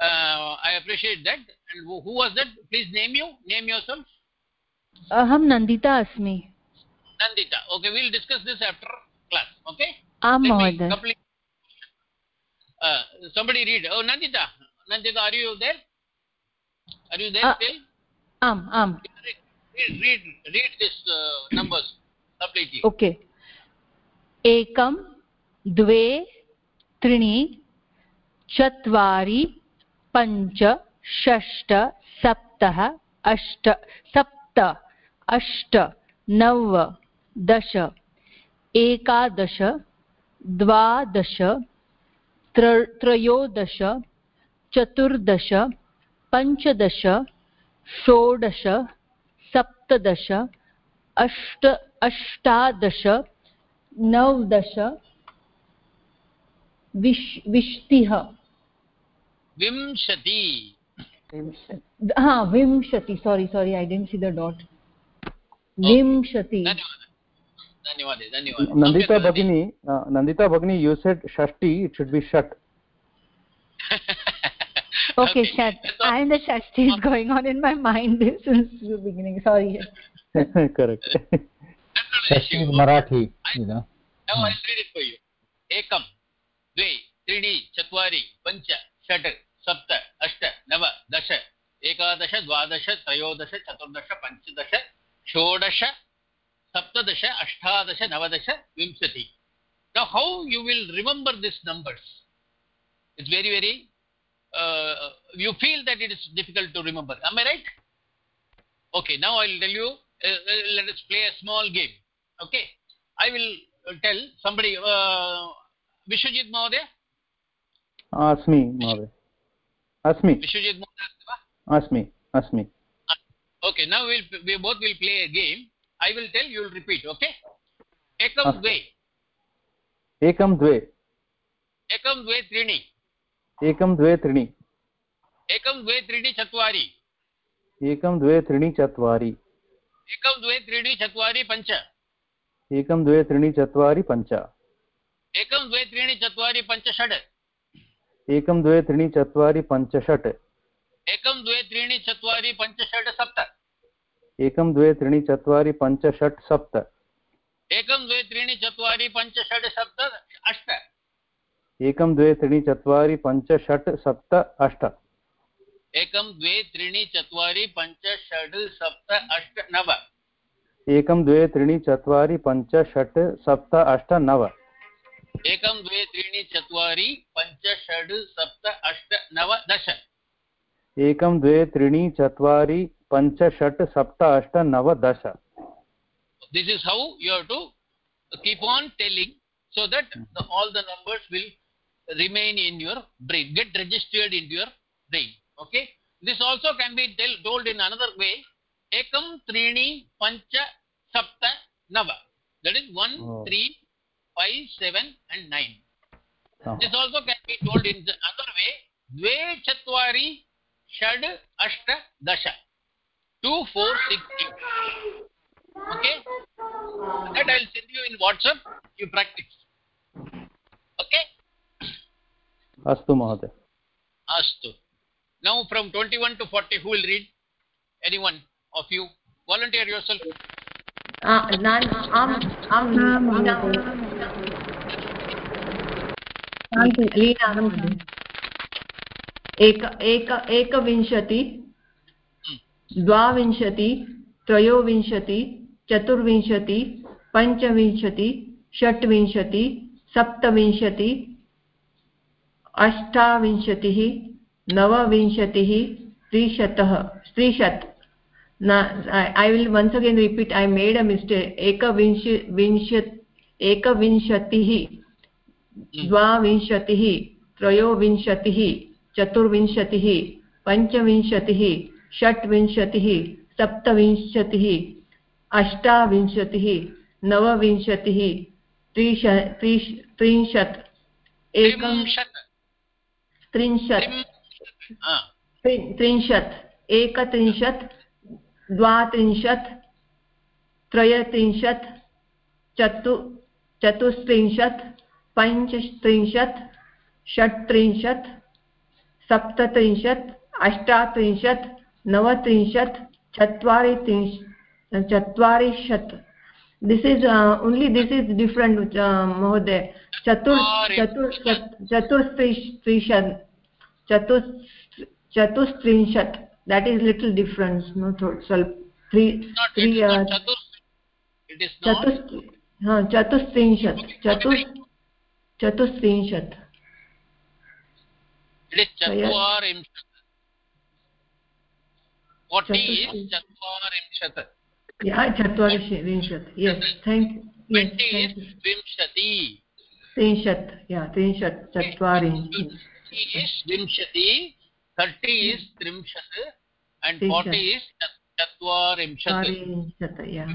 Uh, i appreciate that. And who, who was that? Please name you name yourself. Aham nandita asmi nandita okay we'll discuss this after class okay am mahoday complete uh, somebody read oh nandita nandita are you there are you there uh, still am am read read, read this uh, numbers completely okay एकं द्वे त्रीणि चत्वारि पञ्च षष्ट सप्त अष्ट सप्त अष्ट नव दश एकादश द्वादश त्रयोदश चतुर्दश पञ्चदश षोडश सप्तदश अष्ट अष्टादश नवदश विश् विष्तिः विंशति। हा विंशति। सोरि सोरि ऐ डेण्ट् सी द डाट् विंशति। नन्दिता भगिनी नंदिता भगिनी यु सेड् षष्टि इट् शुड् बि षट् ओके षट् अण्ड् द षष्टि is going on in my mind since you beginning sorry correct षष्टि इस् मराठी एकं द्वे त्रीणि चत्वारि पञ्च षट् सप्त अष्ट नव दश एकादश द्वादश त्रयोदश चतुर्दश पञ्चदश षोडश सप्तदश अष्टादश नवदश विंशति now how you will remember these numbers it's very very uh, you feel that it is difficult to remember am i right okay now i'll tell you uh, uh, let us play a small game okay i will tell somebody uh, vishwajit mahoday अस्मि महोदय अस्मि vishwajit mahoday अस्मि अस्मि okay now we'll we both will play a game I will tell you will repeat okay? Ekam dve. Ekam dve. Ekam dve त्रीणि एकं द्वे त्रीणि एकं द्वे त्रीणि चत्वारि एकं द्वे त्रीणि चत्वारि एकं द्वे त्रीणि चत्वारि पञ्च एकं द्वे त्रीणि चत्वारि पञ्च एकं द्वे त्रीणि चत्वारि पञ्च षड् एकं द्वे त्रीणि चत्वारि पञ्च षट् एकं द्वे त्रीणि चत्वारि पञ्च षड् सप्त एकं द्वे त्रीणि चत्वारि पञ्च षट् सप्त। एकं द्वे त्रीणि चत्वारि पञ्च षड् सप्त अष्ट। एकं द्वे त्रीणि चत्वारि पञ्च षट् सप्त अष्ट। एकं द्वे त्रीणि चत्वारि पञ्च षड् सप्त अष्ट नव। एकं द्वे त्रीणि चत्वारि पञ्च षट् सप्त अष्ट नव। एकं द्वे त्रीणि चत्वारि पञ्च षड् सप्त अष्ट नव दश। एकं द्वे त्रीणि चत्वारि पञ्च षट् सप्त अष्ट नव दश। This is how you have to keep on telling so that all the numbers will remain in your brain get registered in your brain okay this also can be told in another way एकं त्रीणि पञ्च सप्त नव that is one three five seven and nine this also can be told in another way द्वे चत्वारि षड् अष्ट दश 2 4 6 8 okay that i'll send you in whatsapp you practice okay अस्तु महोदय astu now from 21 to 40 who will read anyone of you volunteer yourself नान् आम् आम् लीना लीना एक एक एकविंशति द्वाविंशति त्रयोविंशति चतुर्विंशति पञ्चविंशति षट्विंशति सप्तविंशति अष्टाविंशतिः नवविंशतिः त्रिशतः त्रिशत्। I will once again repeat I made a mistake. एकविंश विंश एकविंशतिः द्वाविंशतिः त्रयोविंशतिः चतुर्विंशतिः पञ्चविंशतिः षट्विंशतिः सप्तविंशतिः अष्टाविंशतिः नवविंशतिः त्रिश त्रिश त्रिंशत् एकं त्रिंशत्। त्रिंशत्। एकत्रिंशत् द्वात्रिंशत् त्रयत्रिंशत् चतु चतुस्त्रिंशत् पञ्चत्रिंशत् षट्त्रिंशत् सप्तत्रिंशत् अष्टात्रिंशत् नवत्रिंशत् चत्वारि त्रिंश चत्वारिशत् this is only uh, this is different uh, महोदय। चतुर् चतुर् चतुस्त्रिंश चतुस् चतुस्त्रिंशत्। That is little difference no स्वल्प। uh, त्रि चतुस्त्रिंशत्। चतुर् चतुस्त्रिंशत्। Yes thank you yes thank you vimshati त्रिंशत् त्रिंशत् चत्वारि is vimshati 30 is trimshat and 40 is chatvarimshat yeah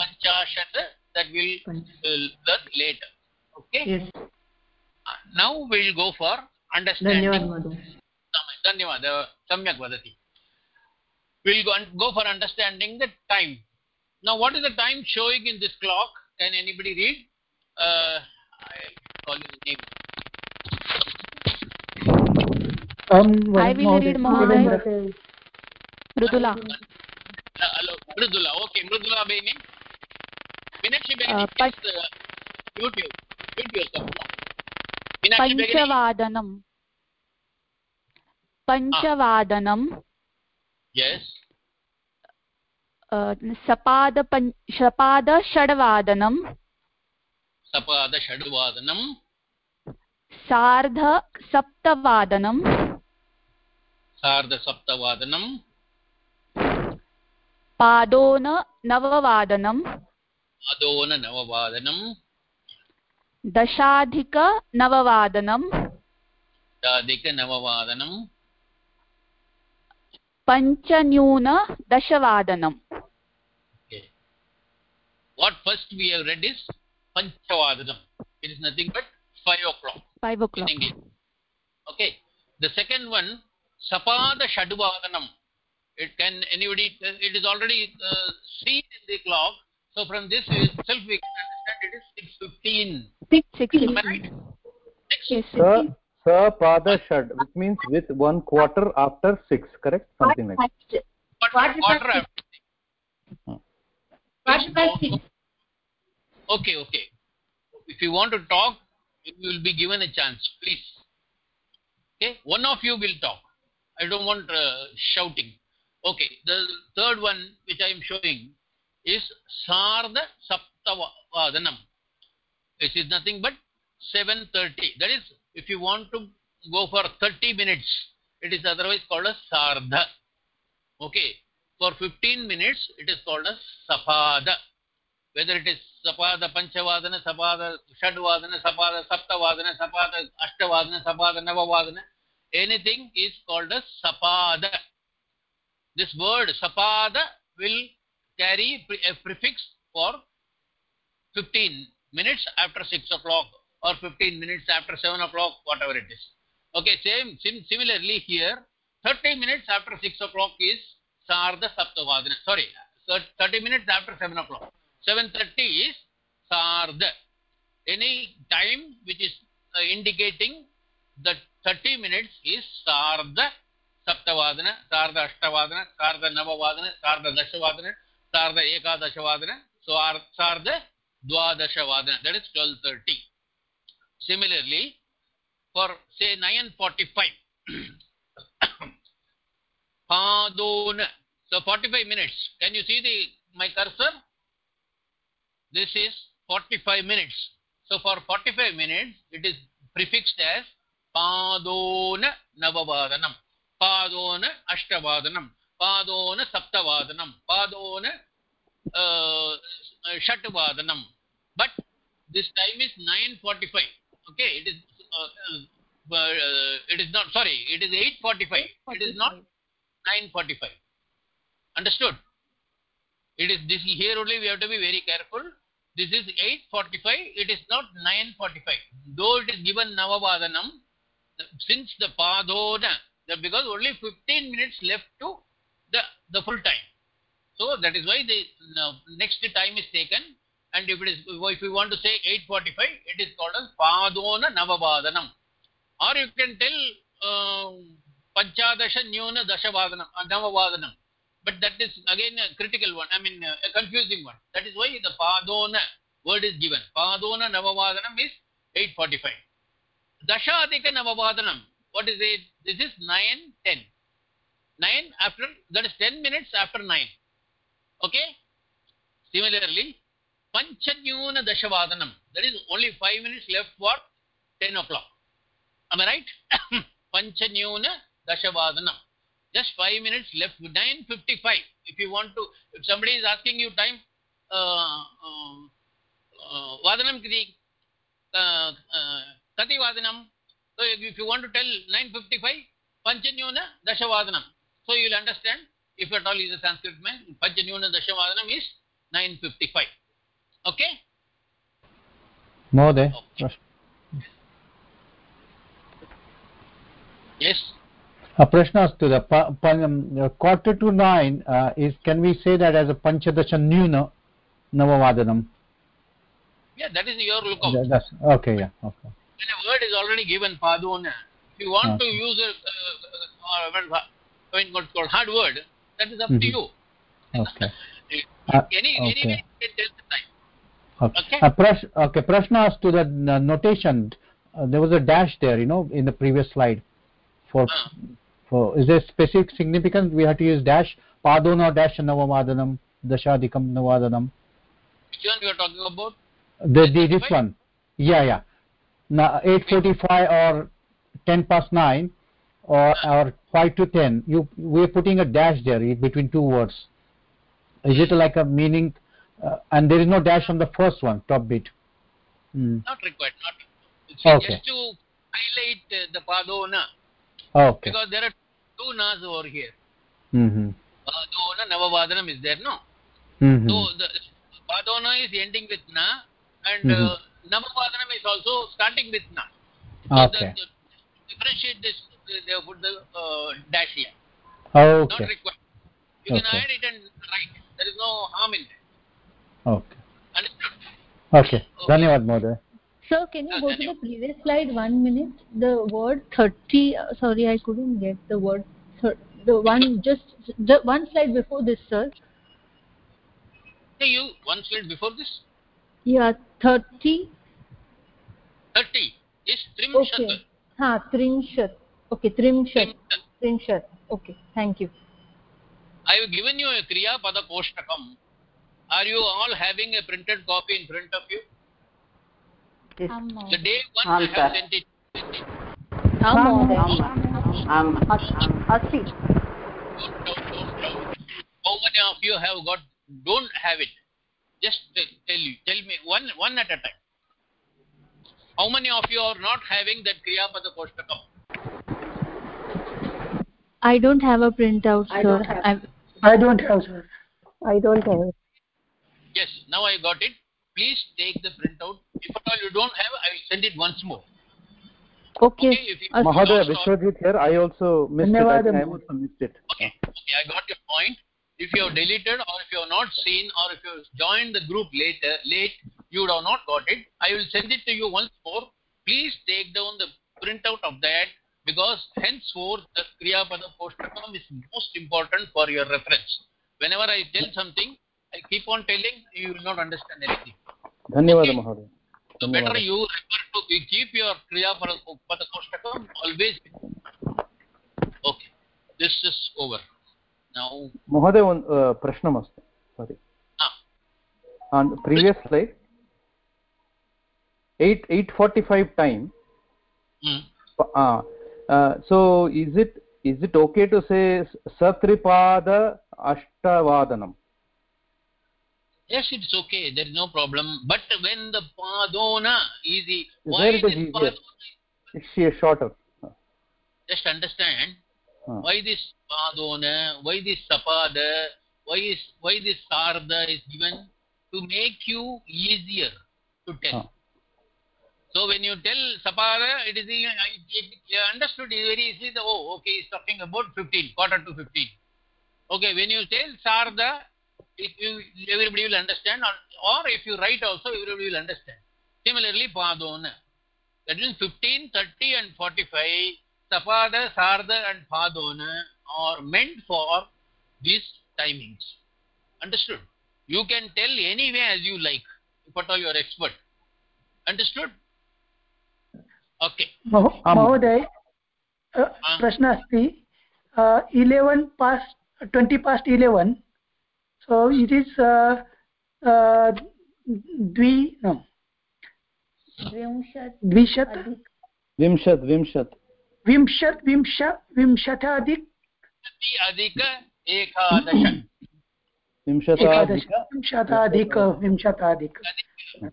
panchashat that will learn later okay yes now we'll go for understanding धन्यवाद धन्यवाद सम्यक् we will go, go for understanding the time. Now, what is the time showing in this clock? Can anybody read? Uh, I call you the name. Um, I will read Maharaj. Mridula. Uh, hello, Mridula. Okay, Mridula Beni. Meenakshi Beni, uh, yes, uh, YouTube. Mute yourself. Meenakshi Beni. Panchavadanam. Ah. Panchavadanam. षड्वादनं सपाद षड्वादनं सार्ध सप्तवादनं सार्धसप्तवादनं पादोन नववादनं पादोन नववादनं दशाधिकनववादनं दशाधिकनववादनं पञ्चन्यून दशवादनम् okay. what first we have read is panchavadanam it is nothing but 5 o'clock 5 o'clock in english okay the second one sapada shadvadanam it can anybody it is already uh, seen in the clock so from this itself we can understand it is 615 615 right? yes Sa, sapada shad which means with one quarter after 6 correct? Something like that. What, what quarter after okay okay. If you want to talk you will be given a chance please. Okay one of you will talk. I don't want uh, shouting. Okay the third one which i am showing is sardha saptavadanam which is nothing but 7:30 that is if you want to go for 30 minutes it is otherwise called as sardha okay. For 15 minutes it is called as sapada. Whether it is sapada panchavadana sapada shadvadana sapada saptavadana sapada ashtavadana sapada navavadana anything is called as sapada. This word sapada will carry a prefix for 15 minutes after 6 o'clock or 15 minutes after 7 o'clock whatever it is. Okay same sim similarly here 30 minutes after 6 o'clock is sardha saptavadana sorry 30 minutes after 7 o'clock. 7.30 is sardha any time which is uh, indicating that 30 minutes is sardha saptavadana sardha ashtavadana sardha navavadana sardha dashavadana sardha ekadashavadana so sardha dwadashavadana that is 12.30 similarly for say 9.45 padona so 45 minutes. Can you see the my cursor? This is 45 minutes. So for 45 minutes it is prefixed as padona navavadanam padona ashtavadanam padona saptavadanam padona uh, shatvadanam but this time is 9:45 okay it is uh, uh, uh, it is not sorry it is 8:45 it is not 9:45 understood? It is this here only we have to be very careful. This is 8:45 it is not 9:45 though it is given navavadanam since the padona because only 15 minutes left to the the full time. So that is why the uh, next time is taken and if it is if we want to say 8:45 it is called as padona navavadanam or you can tell uh, panchadasha nyuna dashavadanam uh, navavadanam but that is again a critical one i mean uh, a confusing one. That is why the padona word is given. Padona navavadanam is 8:45 dashadika navavadanam what is it? This is 9 10 9 after that is 10 minutes after 9 okay? Similarly panchanyuna dashavadanam that is only 5 minutes left for 10 o'clock am i right panchanyuna dashavadanam just 5 minutes left 9:55 if you want to if somebody is asking you time uh, uh, uh, vadanam kiti uh, uh, kati vadanam so if you want to tell 9:55 panchanyuna dashavadanam so you will understand if at all is a sanskrit man panchanyuna dashavadanam is 9:55 okay महोदय yes प्रश्नः अस्ति quarter to nine is can we say that as अ पञ्चदश न्यून नववादनम् yeah that is your lookout Yeah, that's okay yeah okay when a word is already given padona if you want to use a uh, uh, uh, what's called hard word that is up to Mhm. you okay Uh, any okay. any way you can tell the time okay. prash, okay prashna as to the notation. Uh, there was a dash there you know in the previous slide. For for is there specific significance? We have to use dash padona dash navavadanam dashadikam navadanam which one you are talking about? The, the this one. Yeah yeah. Now 8:45 or 10 past 9 or or 5 to 10 you we are putting a dash there between two words. Is it like a meaning uh, and there is no dash on the first one top bit Hmm. not required not it's Okay. just to highlight uh, the padona. Okay. Because there are two nas over here. Mm-hmm. padona navavadanam is there no? Mm-hmm. so the padona is ending with na and Mhm. uh, navavadanam is also starting with na. So okay. the, the differentiate this they put the uh, dash here. Okay. not required. You can add it and write. There is no harm in it okay understood okay dhanyawad mohoday Sir, can you go to the previous slide one minute? The word 30, uh, sorry, I couldn't get the word, thir- the one, just the one slide before this, sir. Hey, you one slide before this Yeah, 30, 30 is trim okay. Ha, trinshat. Okay, trimshat. Trinshat. Okay, thank you. I have given you a Kriya Pada Koshtakam. Are you all having a printed copy in front of you? Um, the day one I have sent it. Um, um, How many of you have got? Don't have it. Just tell you. Tell me one one at a time. How many of you are not having that Kriya Pada Koshtakam? I don't have a printout, sir. I don't have, I don't have sir. I don't have. Yes, now I got it. Please take the printout. If at all you don't have, I will send it once more. Okay. if you- Mahodaya, Vishwajit here. I also missed it. I I also missed it. Okay, okay, I got your point. If you have deleted or if you have not seen or if you have joined the group later, late, you would have not got it. I will send it to you once more. Please take down the printout of that because henceforth the Kriya Pada Koshtakam is most important for your reference. Whenever I tell something, I keep on telling, you will not understand anything. Dhanyavada Mahoday. So better you refer to, keep your Kriya Pada Koshtakam always. Okay, this is over. Now. Mahoday, one uh, prashnam. Sorry. Ah. On previous slide, 8, 845 time. Mm. So is it is it okay to say satripada ashtavadanam Yes, it's okay. There is no problem. But when the padona is the why it easier? padona, she shorter just understand Huh. why this padona why this sapada why is why this sarda is given to make you easier to tell Huh. so when you tell sapada it is it, it, it understood is very easy the, oh okay he's talking about 15 quarter to 15 okay when you tell sarda it, you, everybody will understand or, or if you write also everybody will understand similarly padona that means 15 30 and 45 sapada sarda and padona are meant for these timings understood you can tell anyway as you like if at all you are expert understood okay महो- महोदय अ, प्रश्नः अस्ति eleven pass twenty past eleven So it is द्वि no, द्विशत विंशत् विंशत् विंशत् विंश विंशताधिक अधिक एकादश विंशताधिक विंशताधिक विंशताधिक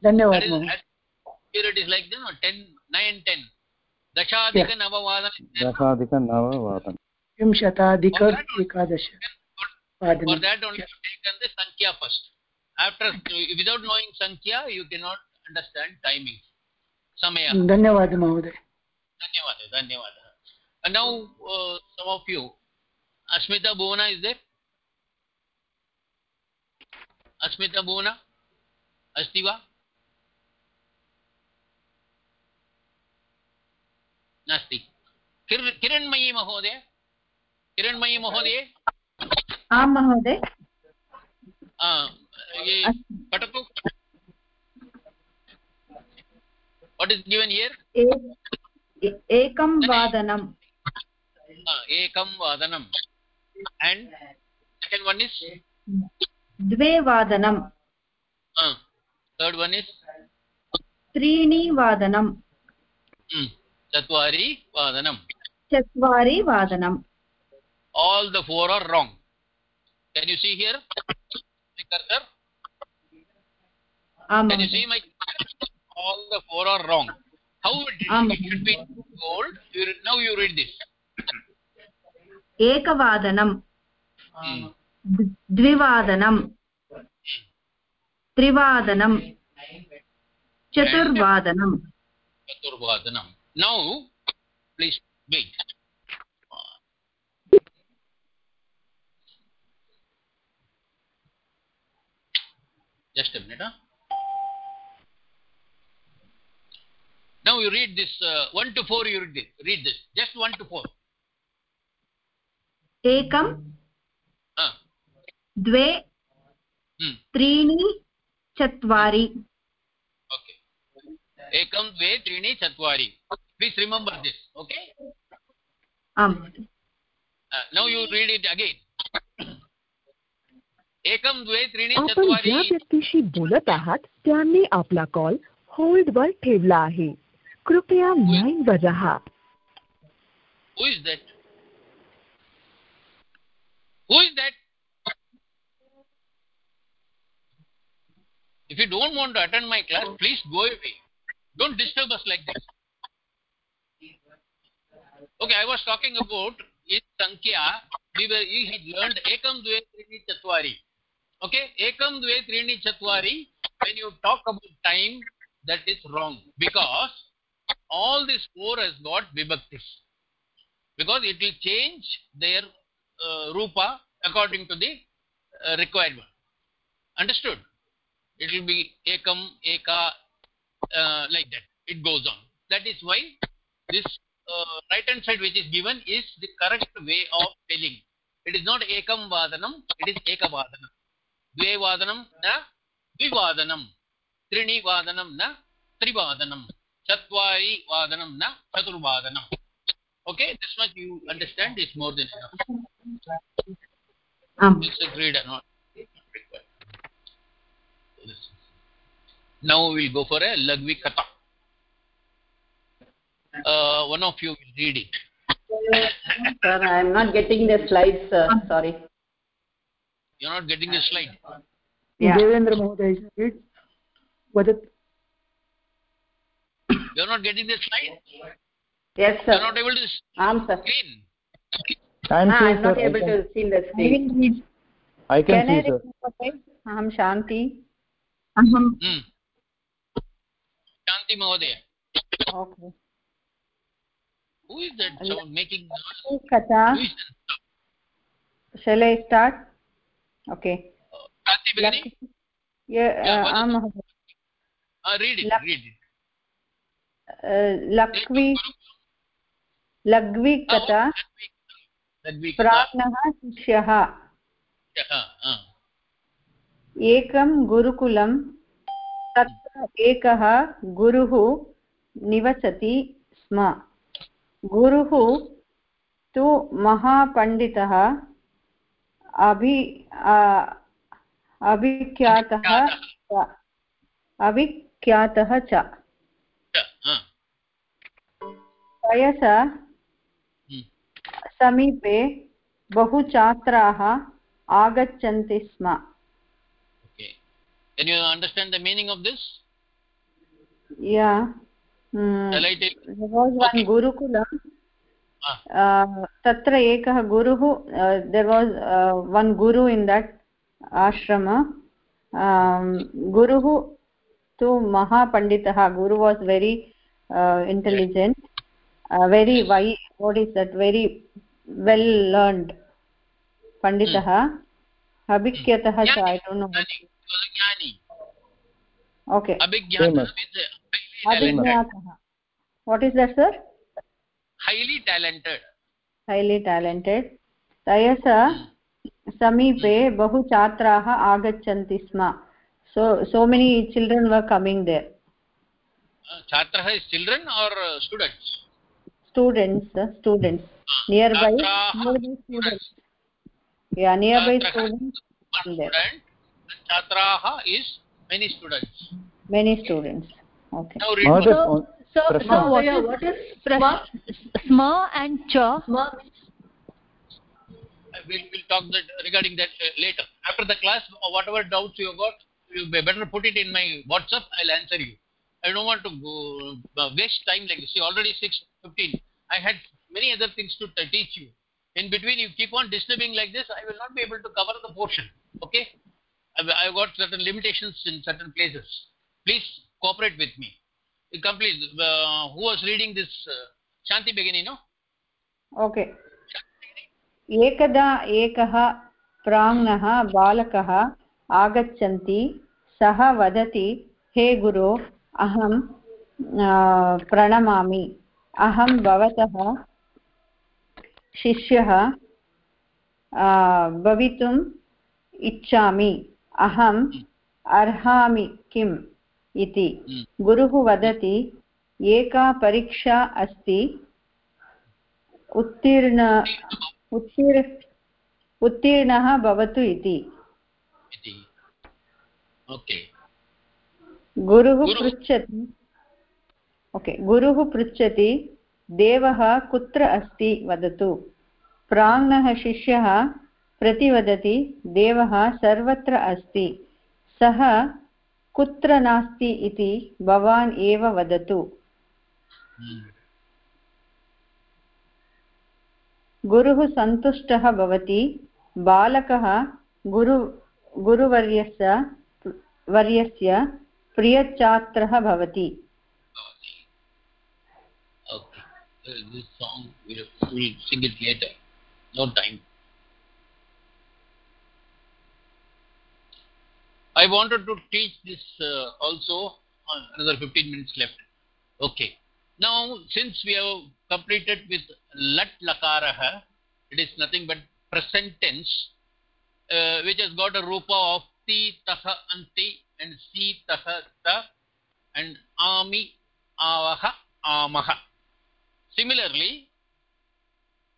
धन्यवादः महोदय period is like you know 10 9 10 दशाधिक नववादन दशाधिकनववादनं विंशताधिक एकादश for that only yeah. you taken the sankhya first after without knowing sankhya you cannot understand timing samaya धन्यवादः महोदय धन्यवादः धन्यवादः and now uh, some of you asmita bhuvana is there asmita bhuvana asti va नास्ति किर किरण्मयी महोदय किरण्मयी महोदय आं महोदय पठतु वाट् इस् गिवन् हियर् एकं वादनं एकं वादनम्। द्वे वादनं one त्रीणि वादनं mm, चत्वारि वादनम्। चत्वारि वादनं all the four are wrong. can you see here my cursor आम् can you see my all the four are wrong how it, Am. it should be told you, re- now you read this एकवादनं mm. द्- द्विवादनं त्रिवादनं चतुर्वादनं chaturvadanam now please wait Just a minute huh? now you read this uh, 1 to 4 you read this, read this just 1 to 4 एकं uh, द्वे hmm. त्रीणि चत्वारि ekam dve trini chatvari please remember this okay आम् uh, now you read it again एकम द्वे त्रीणि आपण ज्या व्यक्तीशी बोलत आहात त्यांनी आपला कॉल होल्ड वर ठेवला आहे कृपया लाईन वर राहा who is that who is that if you don't want to attend my class please go away don't disturb us like this okay i was talking about in sankhya we were you had learned ekam dve trini chatvari okay? Ekam dve trini chatvari when you talk about time that is wrong. Because all this four has got vibhaktis. Because it will change their uh, rupa according to the uh, requirement. Understood? It will be ekam eka uh, like that. It goes on. That is why this uh, right hand side which is given is the correct way of spelling it is not ekam vadanam it is eka dve vadanam na dvivadanam trini vadanam na trivadanam chatvari vadanam na chaturvadanam okay this much you understand is more than enough. Disagreed or not? Now we'll go for a lagvi katha. Uh, one of you will read it. Sir, I am not getting the slides, sir. Sorry you are not getting the slide yeah. you are not getting the slide yes sir. You are not able to am sir. screen i'm, ah, I'm not able to see the screen. I can, see. Sir. aham shanti. Aham hmm. shanti mohoday okay. Who is that sound making noise? Who is that? shall i start? Okay आम् लक्वी लघ्वी कथा प्राग्नः शिष्यः एकं गुरुकुलं तत्र एकः गुरुः निवसति स्म गुरुः तु महापण्डितः अभि अभिख्यातः च- अभिख्यातः च uh. वयस Hmm. समीपे बहु छात्राः आगच्छन्ति स्म Can you understand the meaning of this? Yeah. Mm. There was one Okay. Gurukulam. Ah. Uh, तत्र एकः गुरुः uh, there was uh, one guru in that ashrama um, guruh tu mahapanditah guru was very uh, intelligent uh, very wise what is that very well learned panditah abhikyatah cha i don't know Jnani. Highly talented. Highly talented. तयस समीपे बहु छात्राः आगच्छन्ति स्म so so many children were coming there Uh, is children or uh, students? students uh, students nearby students yeah nearby students Student. Chhatraha is many students. many students okay Now read Mahoday, one. on- So, Prashna. so what Yeah, is, what is Prash- sma and cha? We'll, we'll talk that regarding that uh, later. After the class, uh, whatever doubts you have got, you be- better put it in my WhatsApp. I'll answer you. I don't want to go, uh, waste time like this. See, already 6.15. I had many other things to teach you. In between, you keep on disturbing like this, I will not be able to cover the portion. Okay? I've, I've got certain limitations in certain places. Please cooperate with me. Complete. Uh, who was reading this? Uh, Shanti Begini, no? Okay एकदा एकः प्राङ्नः बालकः आगच्छन्ति सः वदति हे गुरो अहं प्रणमामि अहं भवतः शिष्यः भवितुम् इच्छामि अहम् अर्हामि किम् इति। गुरुः वदति एका परीक्षा अस्ति। उत्तीर्ण उत्तीर् उत्तीर्णः भवतु इति. गुरुः पृच्छति ओके गुरुः पृच्छति देवः कुत्र अस्ति? वदतु। प्राङ्नः शिष्यः प्रतिवदति देवः सर्वत्र अस्ति। सः कुत्र नास्ति इति भवान् एव वदतु. गुरुः सन्तुष्टः भवति, बालकः गुरु, गुरुवर्यस्य, वर्यस्य प्रियछात्रः भवति Okay. Uh. I wanted to teach this uh, also. Uh, another 15 minutes left. Okay. Now, since we have completed with lat lakaraha, it is nothing but present tense, uh, which has got a rupa of ti taha anti and si taha ta and ami avaha amaha. Similarly,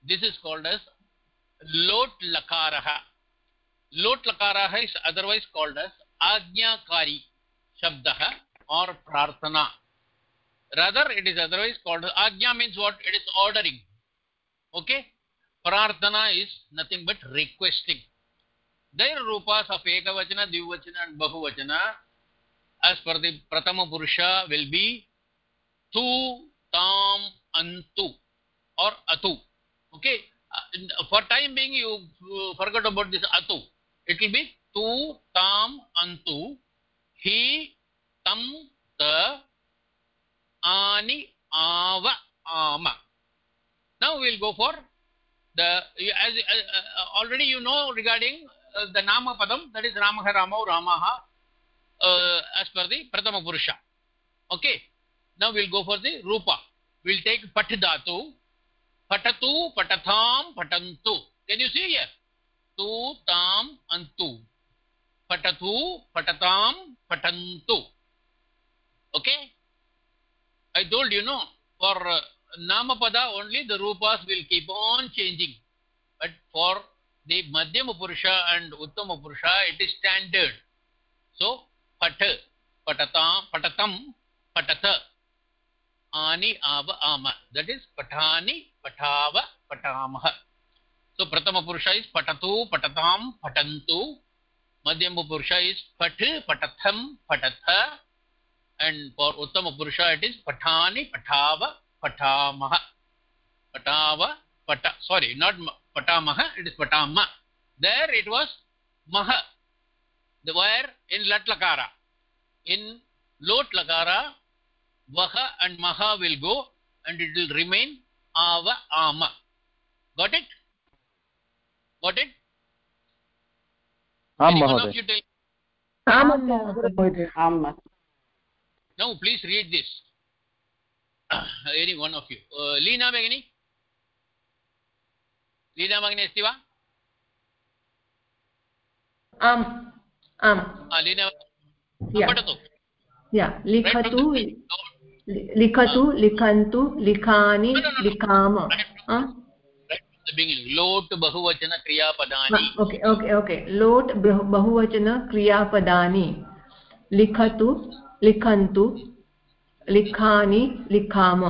this is called as lot lakaraha. Lot lakaraha is otherwise called as ajnakari shabdaha or prarthana. Rather, it is otherwise called ajna means what? It is ordering. Okay? Prarthana is nothing but requesting. Their rupas of ekavachana, dvivachana and bahuvachana as per the pratama purusha will be tu, tam, antu or atu okay uh, for time being you uh, forgot about this atu it will be ama now we will go for the as uh, already you know regarding uh, the nama padam that is ramaha ramau ramaha uh, as per the pratama purusha okay now we'll go for the rupa we'll take pat dhatu patatu patatham patantu can you see here tu tam antu patatu patatam patantu okay i told you know for uh, namapada only the rupas will keep on changing but for the madhyama purusha and uttama purusha it is standard so pat patatam patatam patata ani ava ama that is patani patava patamah so pratama purusha is patatu patatam patantu madhyama purusha is pat patatham patatha and for uttama purusha it is patani patava patamah patava pata sorry not patamah it is patama. There it was maha. The where? In lat lakara. In lot lakara vaha and maha will go and it will remain ava ama. Got it? Got it आं महोदय now please read this any one of you uh, leena begini leena begini asti va आम् आम् ah Yeah. लिखतु लिखतु लिखन्तु लिखानि लिखाम beginning lot bahuvachana kriya padani okay okay okay लोट् बहुवचन क्रियापदानि लिखतु लिखन्तु लिखानि लिखाम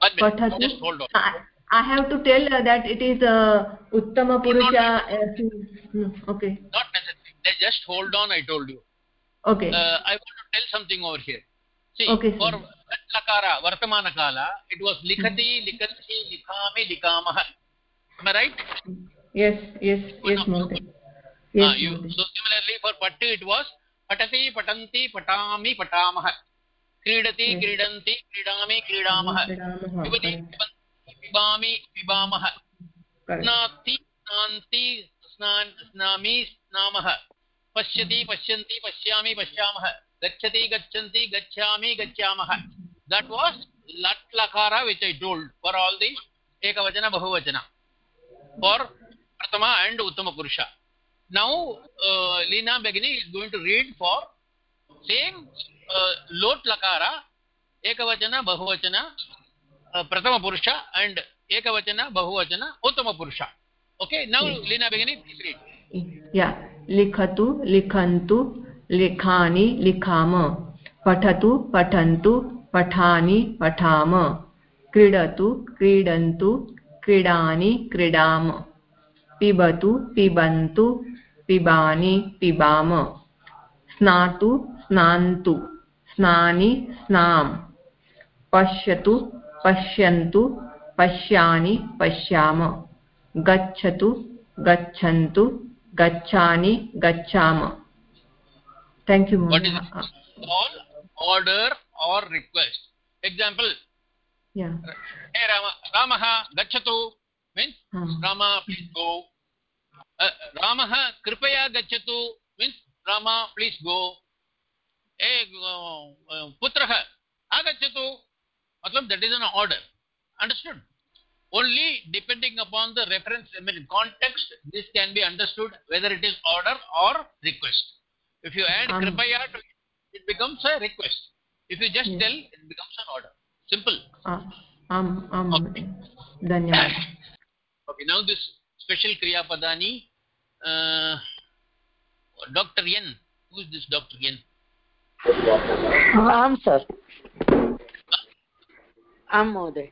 One minute, पठतु just hold on I i have to tell uh, that it is uh, Uttama Purusha. Uh, hmm, okay. not necessary just hold on i told you Okay. uh, i want to tell something over here वर्तमान काल इट वॉज़ लिखति लिखति लिखामि लिखामः पटति पटन्ति पठामि पठामः क्रीडति क्रीडन्ति क्रीडामि क्रीडामः पिबामि पिबामः स्नाति स्नान्ति स्नामि स्नामः पश्यति पश्यन्ति पश्यामि पश्यामः गच्छति गच्छन्ति गच्छामि गच्छामः that was lat lakara which i told for all the ekavachana bahuvachana for prathama and uttama purusha now uh, leena begini is going to read for same uh, lot lakara ekavachana bahuvachana uh, prathama purusha and ekavachana bahuvachana uttama purusha okay now leena begini please read Yeah. लिखतु लिखन्तु लिखानि लिखाम। पठतु पठन्तु पठानि पठाम। क्रीडतु क्रीडन्तु क्रीडानि क्रीडाम। पिबतु पिबन्तु पिबानि पिबाम। स्नातु स्नान्तु स्नानि स्नाम। पश्यतु पश्यन्तु पश्यानि पश्याम। गच्छतु गच्छन्तु गच्छानि गच्छाम। Thank you what is Mona. it all order or request example yeah hey rama ramah gachatu means Hmm. rama please go uh, ramah kripaya gachatu means rama please go hey uh, uh, putrah agachatu matlab that is an order understood only depending upon the reference i mean context this can be understood whether it is order or request if you add Um, kripaya to it, it becomes a request if you just Yes. tell it becomes an order simple Ah, आम् आम् महोदय धन्यवादः okay now this special kriya padani uh, dr n who is this dr n आम् सर् आं महोदय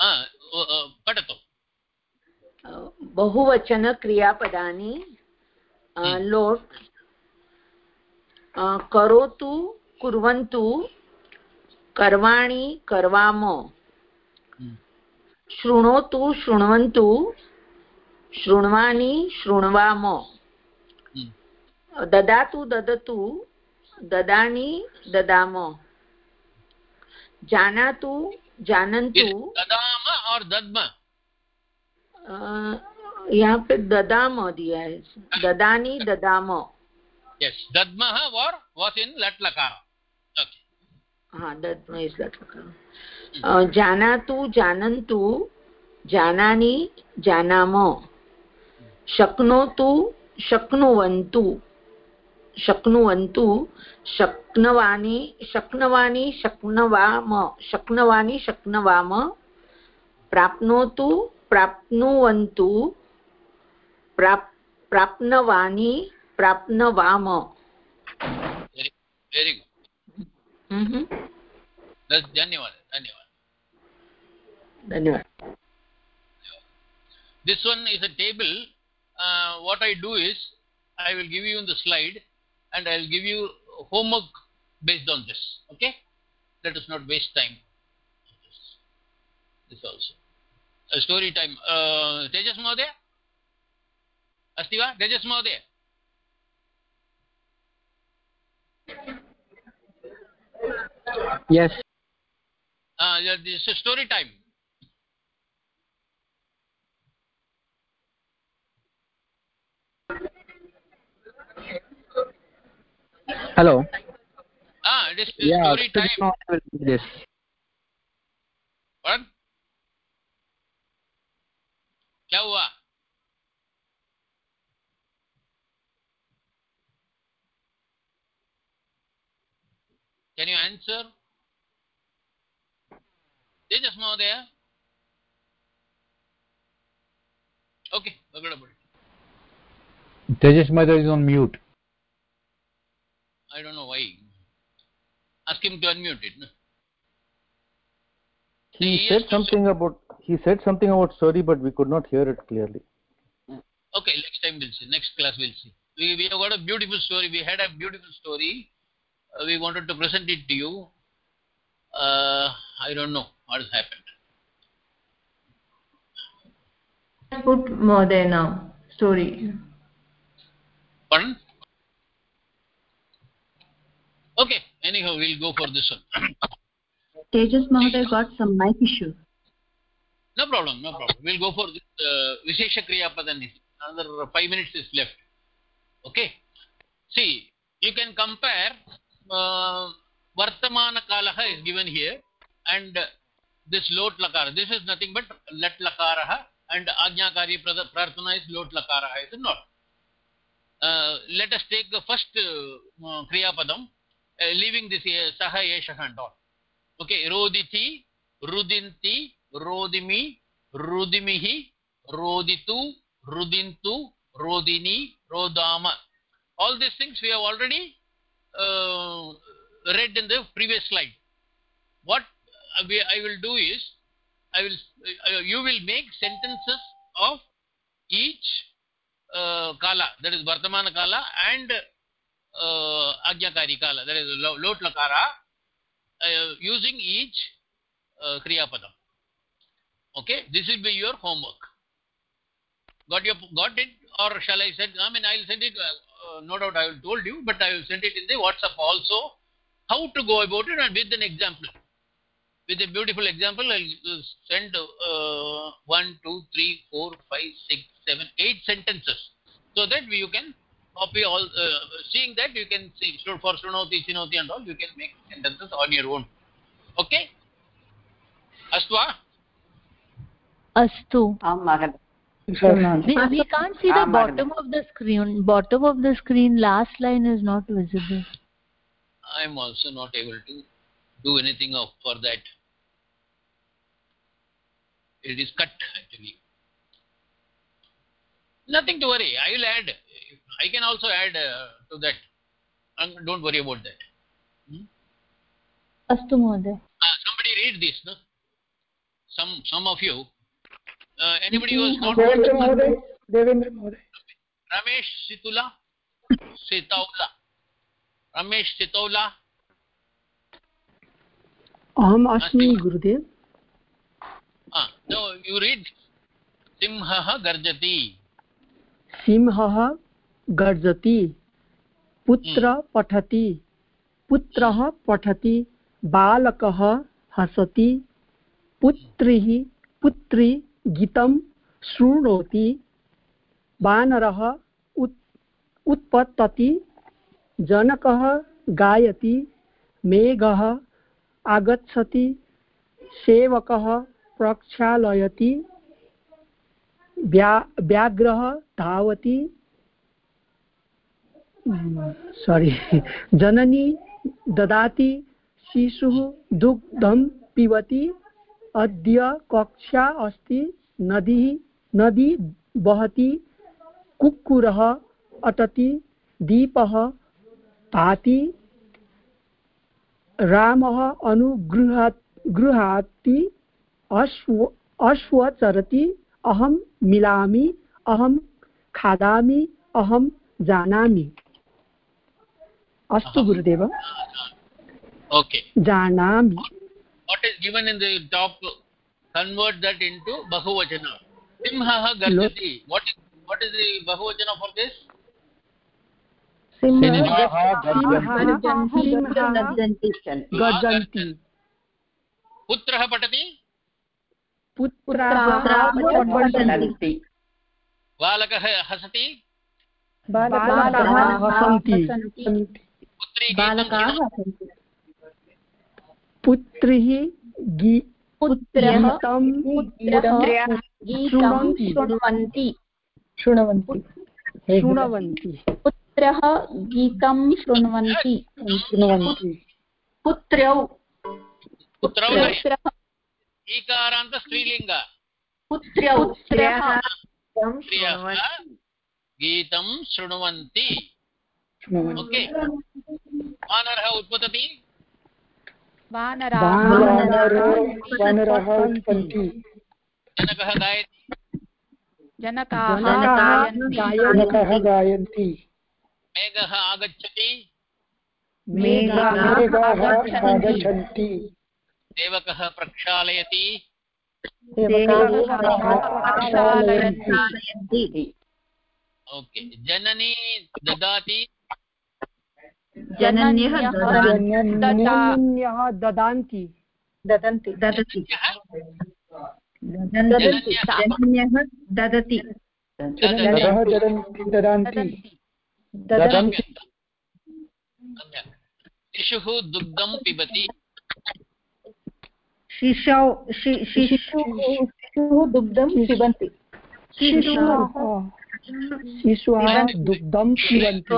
ah uh, uh, पठतु बहुवचनक्रियापदानि अ, लोट् अ, करोतु कुर्वन्तु कर्वाणि कर्वाम। शृणोतु शृण्वन्तु शृण्वानि शृण्वाम। ददातु ददतु ददानि ददाम। जानातु जानन्तु। ददाम और दद्म। यहाँ पे ददाम दिया है। ददानी ददाम। Yes. Dadmah or was in lat lakara okay. हाँ दद्म इज़ लट लकार जानातु जानन्तु जानानि जानाम शक्नोतु शक्नुवन्तु शक्नुवन्तु शक्नवानि शक्नवानि शक्नवाम शक्नवानि शक्नवाम प्राप्नोतु प्राप्नुवन्तु प्राप् प्राप्नवानि प्राप्नवाम very very good That's, धन्यवाद धन्यवाद धन्यवाद this one is a table uh, what i do is i will give you in the slide and i'll give you homework based on this okay let us not waste time this, this also a story time uh, tejas mohoday अस्ति वा तेजस् महोदय yes uh, this is story time hello ah it is yeah story time now I will do this what क्या हुआ can you answer? Tejas mahodaya okay forget about it Tejas Mother is on mute. i don't know why. Ask him to unmute it no? He said something about he said something about story, but we could not hear it clearly. okay next time we'll see. Next class we'll see. We, we have got a beautiful story. We had a beautiful story we wanted to present it to you. Uh, i don't know what has happened. Put now. Story. Pardon? Okay anyhow we'll go for this one. Tejas Mahoday got some mic issue. no problem no problem. We'll go for this uh, vishesha kriya padanisi another 5 minutes is left. Okay? See you can compare uh, vartamana kalaha is given here and this lot lakara this is nothing but lat lakara and ajnakari prarthana is lot lakara is it not uh, let us take the first uh, kriya padam uh, leaving this uh, saha yeshah and all okay roditi rudinti rodimi rudimihi roditu rudintu rodini rodama all these things we have already uh, read in the previous slide. What i will do is i will uh, you will make sentences of each uh, kala that is vartamana kala and uh, ajnakari kala that is lot lakara uh, using each uh, kriya padam okay? This will be your homework Got your got it, or shall I send? I mean, I'll send it. Uh, uh, no doubt, I will told you, but I will send it in the WhatsApp also. How to go about it and with an example. With a beautiful example, I'll uh, send uh, one, two, three, four, five, six, seven, eight sentences, so that you can copy all. Uh, seeing that, you can see for Srinoti, Sinoti, and all, you can make sentences on your own. Okay. Astu? Ah? Astu. अस्तु आं we, we can't see the bottom of the screen. Bottom of the screen last line is not visible. I am also not able to do anything of for that. It is cut actually. Nothing to worry. I will add. I can also add uh, to that. And don't worry about that. Hmm? astu mohoday uh, somebody read this no? Some some of you uh, anybody who has not devendra mohoday devendra mohoday ramesh situla sitaula ramesh sitaula अहम् अस्मि गुरुदेव no you read simhah garjati सिंहः गर्जति पुत्र पठति पुत्रः पठति बालकः हसति पुत्रीः पुत्री गीतं शृणोति वानरः उत्, उत्पतति, जनकः गायति, मेघः आगच्छति, सेवकः प्रक्षालयति, व्या, व्याघ्रः धावति, सोरि, जननी ददाति, शिशुः दुग्धं पिबति अद्य कक्षा अस्ति। नदी नदी वहति कुक्कुरः अटति दीपः भाति रामः अनुगृहा गृहाति अश्व अश्व चरति अहं मिलामि अहं खादामि अहं जानामि। अस्तु गुरुदेव। okay जानामि। What is given in the top convert that into bahuvachana simhah garjati what is what is the bahuvachana for this गर्जन्ति पुत्रः पठति बालकः हसति बालकाः हसन्ति पुत्री गीतं पुत्रीः गी पुत्रः गीतं पुत्रः गीतं शृण्वन्ति। शृण्वन्ति। शृण्वन्ति। पुत्रः गीतं शृण्वन्ति। शृण्वन्ति। पुत्रौ। पुत्रौ ईकारान्त स्त्रीलिङ्ग पुत्रौ। गीतं शृण्वन्ति। ओके। वानरः उत्पतति। वानराः जनकः गायति जनकाः गायन्ति मेघः आगच्छति। मेघाः आगच्छन्ति। सेवकः प्रक्षालयति। ओके। जननी ददाति। जनन्यः जनन्यः ददान्ति ददन्ति ददति। जनन्यः ददति। ददन्ति शिशुः दुग्धं पिबति। शिशौ शिशुः दुग्धं पिबन्ति। शिशुः शिशुः दुग्धं पिबन्ति।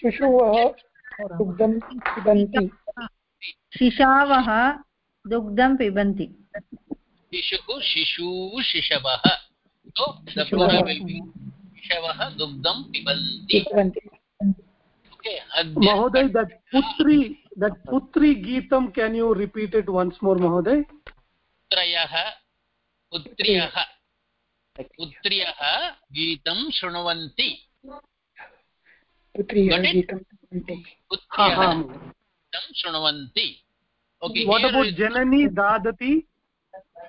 शिशुः दुग्धं पिबन्ति। शिशावः दुग्धं पिबन्ति। शिशुः शिशुः महोदय दट् पुत्री दट् पुत्री गीतं केन् यु रिपीटेड् मोर् महोदय? पुत्र्यः। पुत्र्यः गीतं शृण्वन्ति शृण्वन्ति okay What here about is Janani, Dadati?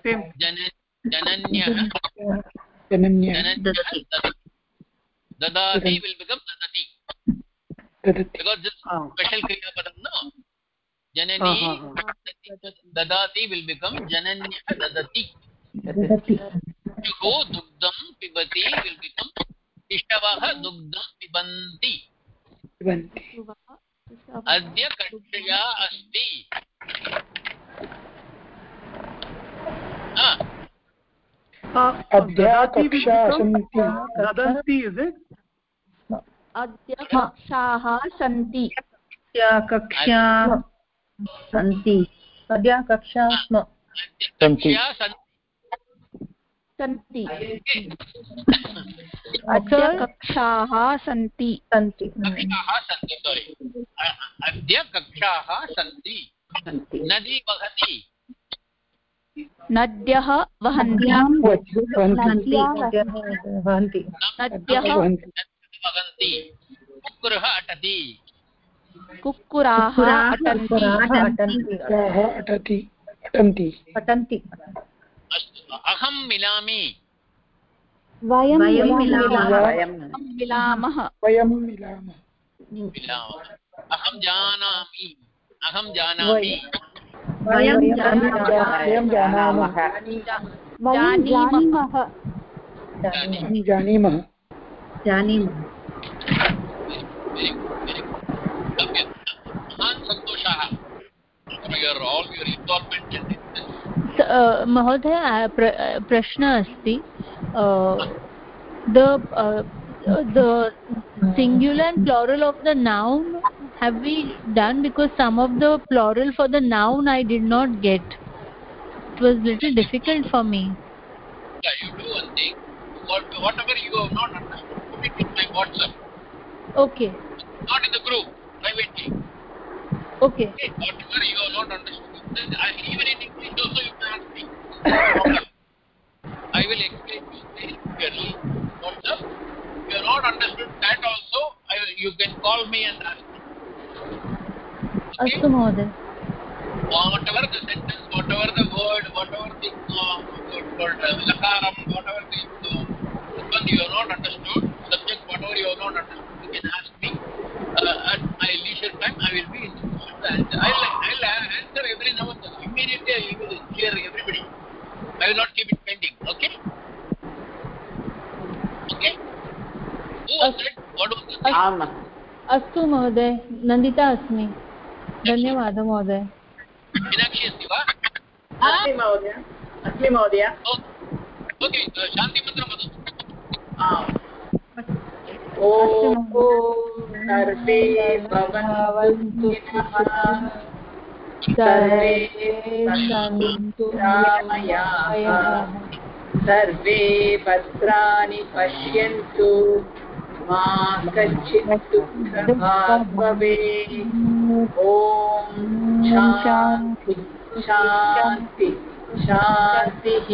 Same. जन जनन्यः Jananya. जनन्यः ददति ददाति will become dadati Dadati. because this Ah. special kriya padam no janani Ah, ah, dadati will become jananyah dadati ददति शिशुः दुग्धं पिबति become शिशवः दुग्धं पिबन्ति। अद्य कक्षया अस्ति। अद्या कक्षा सन्ति। अद्य कक्षाः सन्ति। कक्षा सन्ति। अद्य कक्षा स्म। सन्ति। सन्ति। अद्य कक्षाः सन्ति। सन्ति। कक्षाः सन्ति sorry. अद्य कक्षाः सन्ति। नदी वहति। नद्यः वहन्ति। वहन्ति। वहन्ति। नद्यः वहन्ति। कुक्कुरः अटति। कुक्कुराः अटन्ति। अटति अटन्ति। पठन्ति अस्तु अहं मिलामि। वयं मिलामः। मिलामः। वयं मिलामः। मिलामः। अहं जानामि। अहं जानामि। वयं जानामः। वयं जानीमः। जानीमः। जानीमः। महान् सन्तोषः। Your all your involvement in this स- महोदय अ, प्र अ, प्रश्नः अस्ति the uh, the singular and plural of the noun have we done because some of the plural for the noun i did not get it was little difficult for me yeah, you do one thing what, whatever you have not understood put it in my whatsapp okay not in the group privately okay okay whatever you have not understood then I, even in English also you can ask me. I will explain you very clearly. Not just you are not understood that also. I, you can call me and ask. me. Okay? Astu Mahoday. Whatever the sentence, whatever the word, whatever the um, uh, word, word, lakaram, whatever the uh, you are not understood, subject, whatever you are not understood, you can ask me. Uh, at my leisure time, I will be in the to answer. I'll, I'll answer every now and then. Immediately, I will clear everybody. I will not keep it pending. Okay? Okay? Who was that? What was the thing? अस्तु महोदय नन्दिता अस्मि धन्यवादः महोदय मीनाक्षी अस्ति वा अस्मि महोदय अस्मि महोदय ओके शान्तिमन्त्रं वदतु सर्वे भवन्तु सर्वे सन्तु पश्यन्तु। मा कश्चित् ॐ शान्ति शान्ति शान्तिः।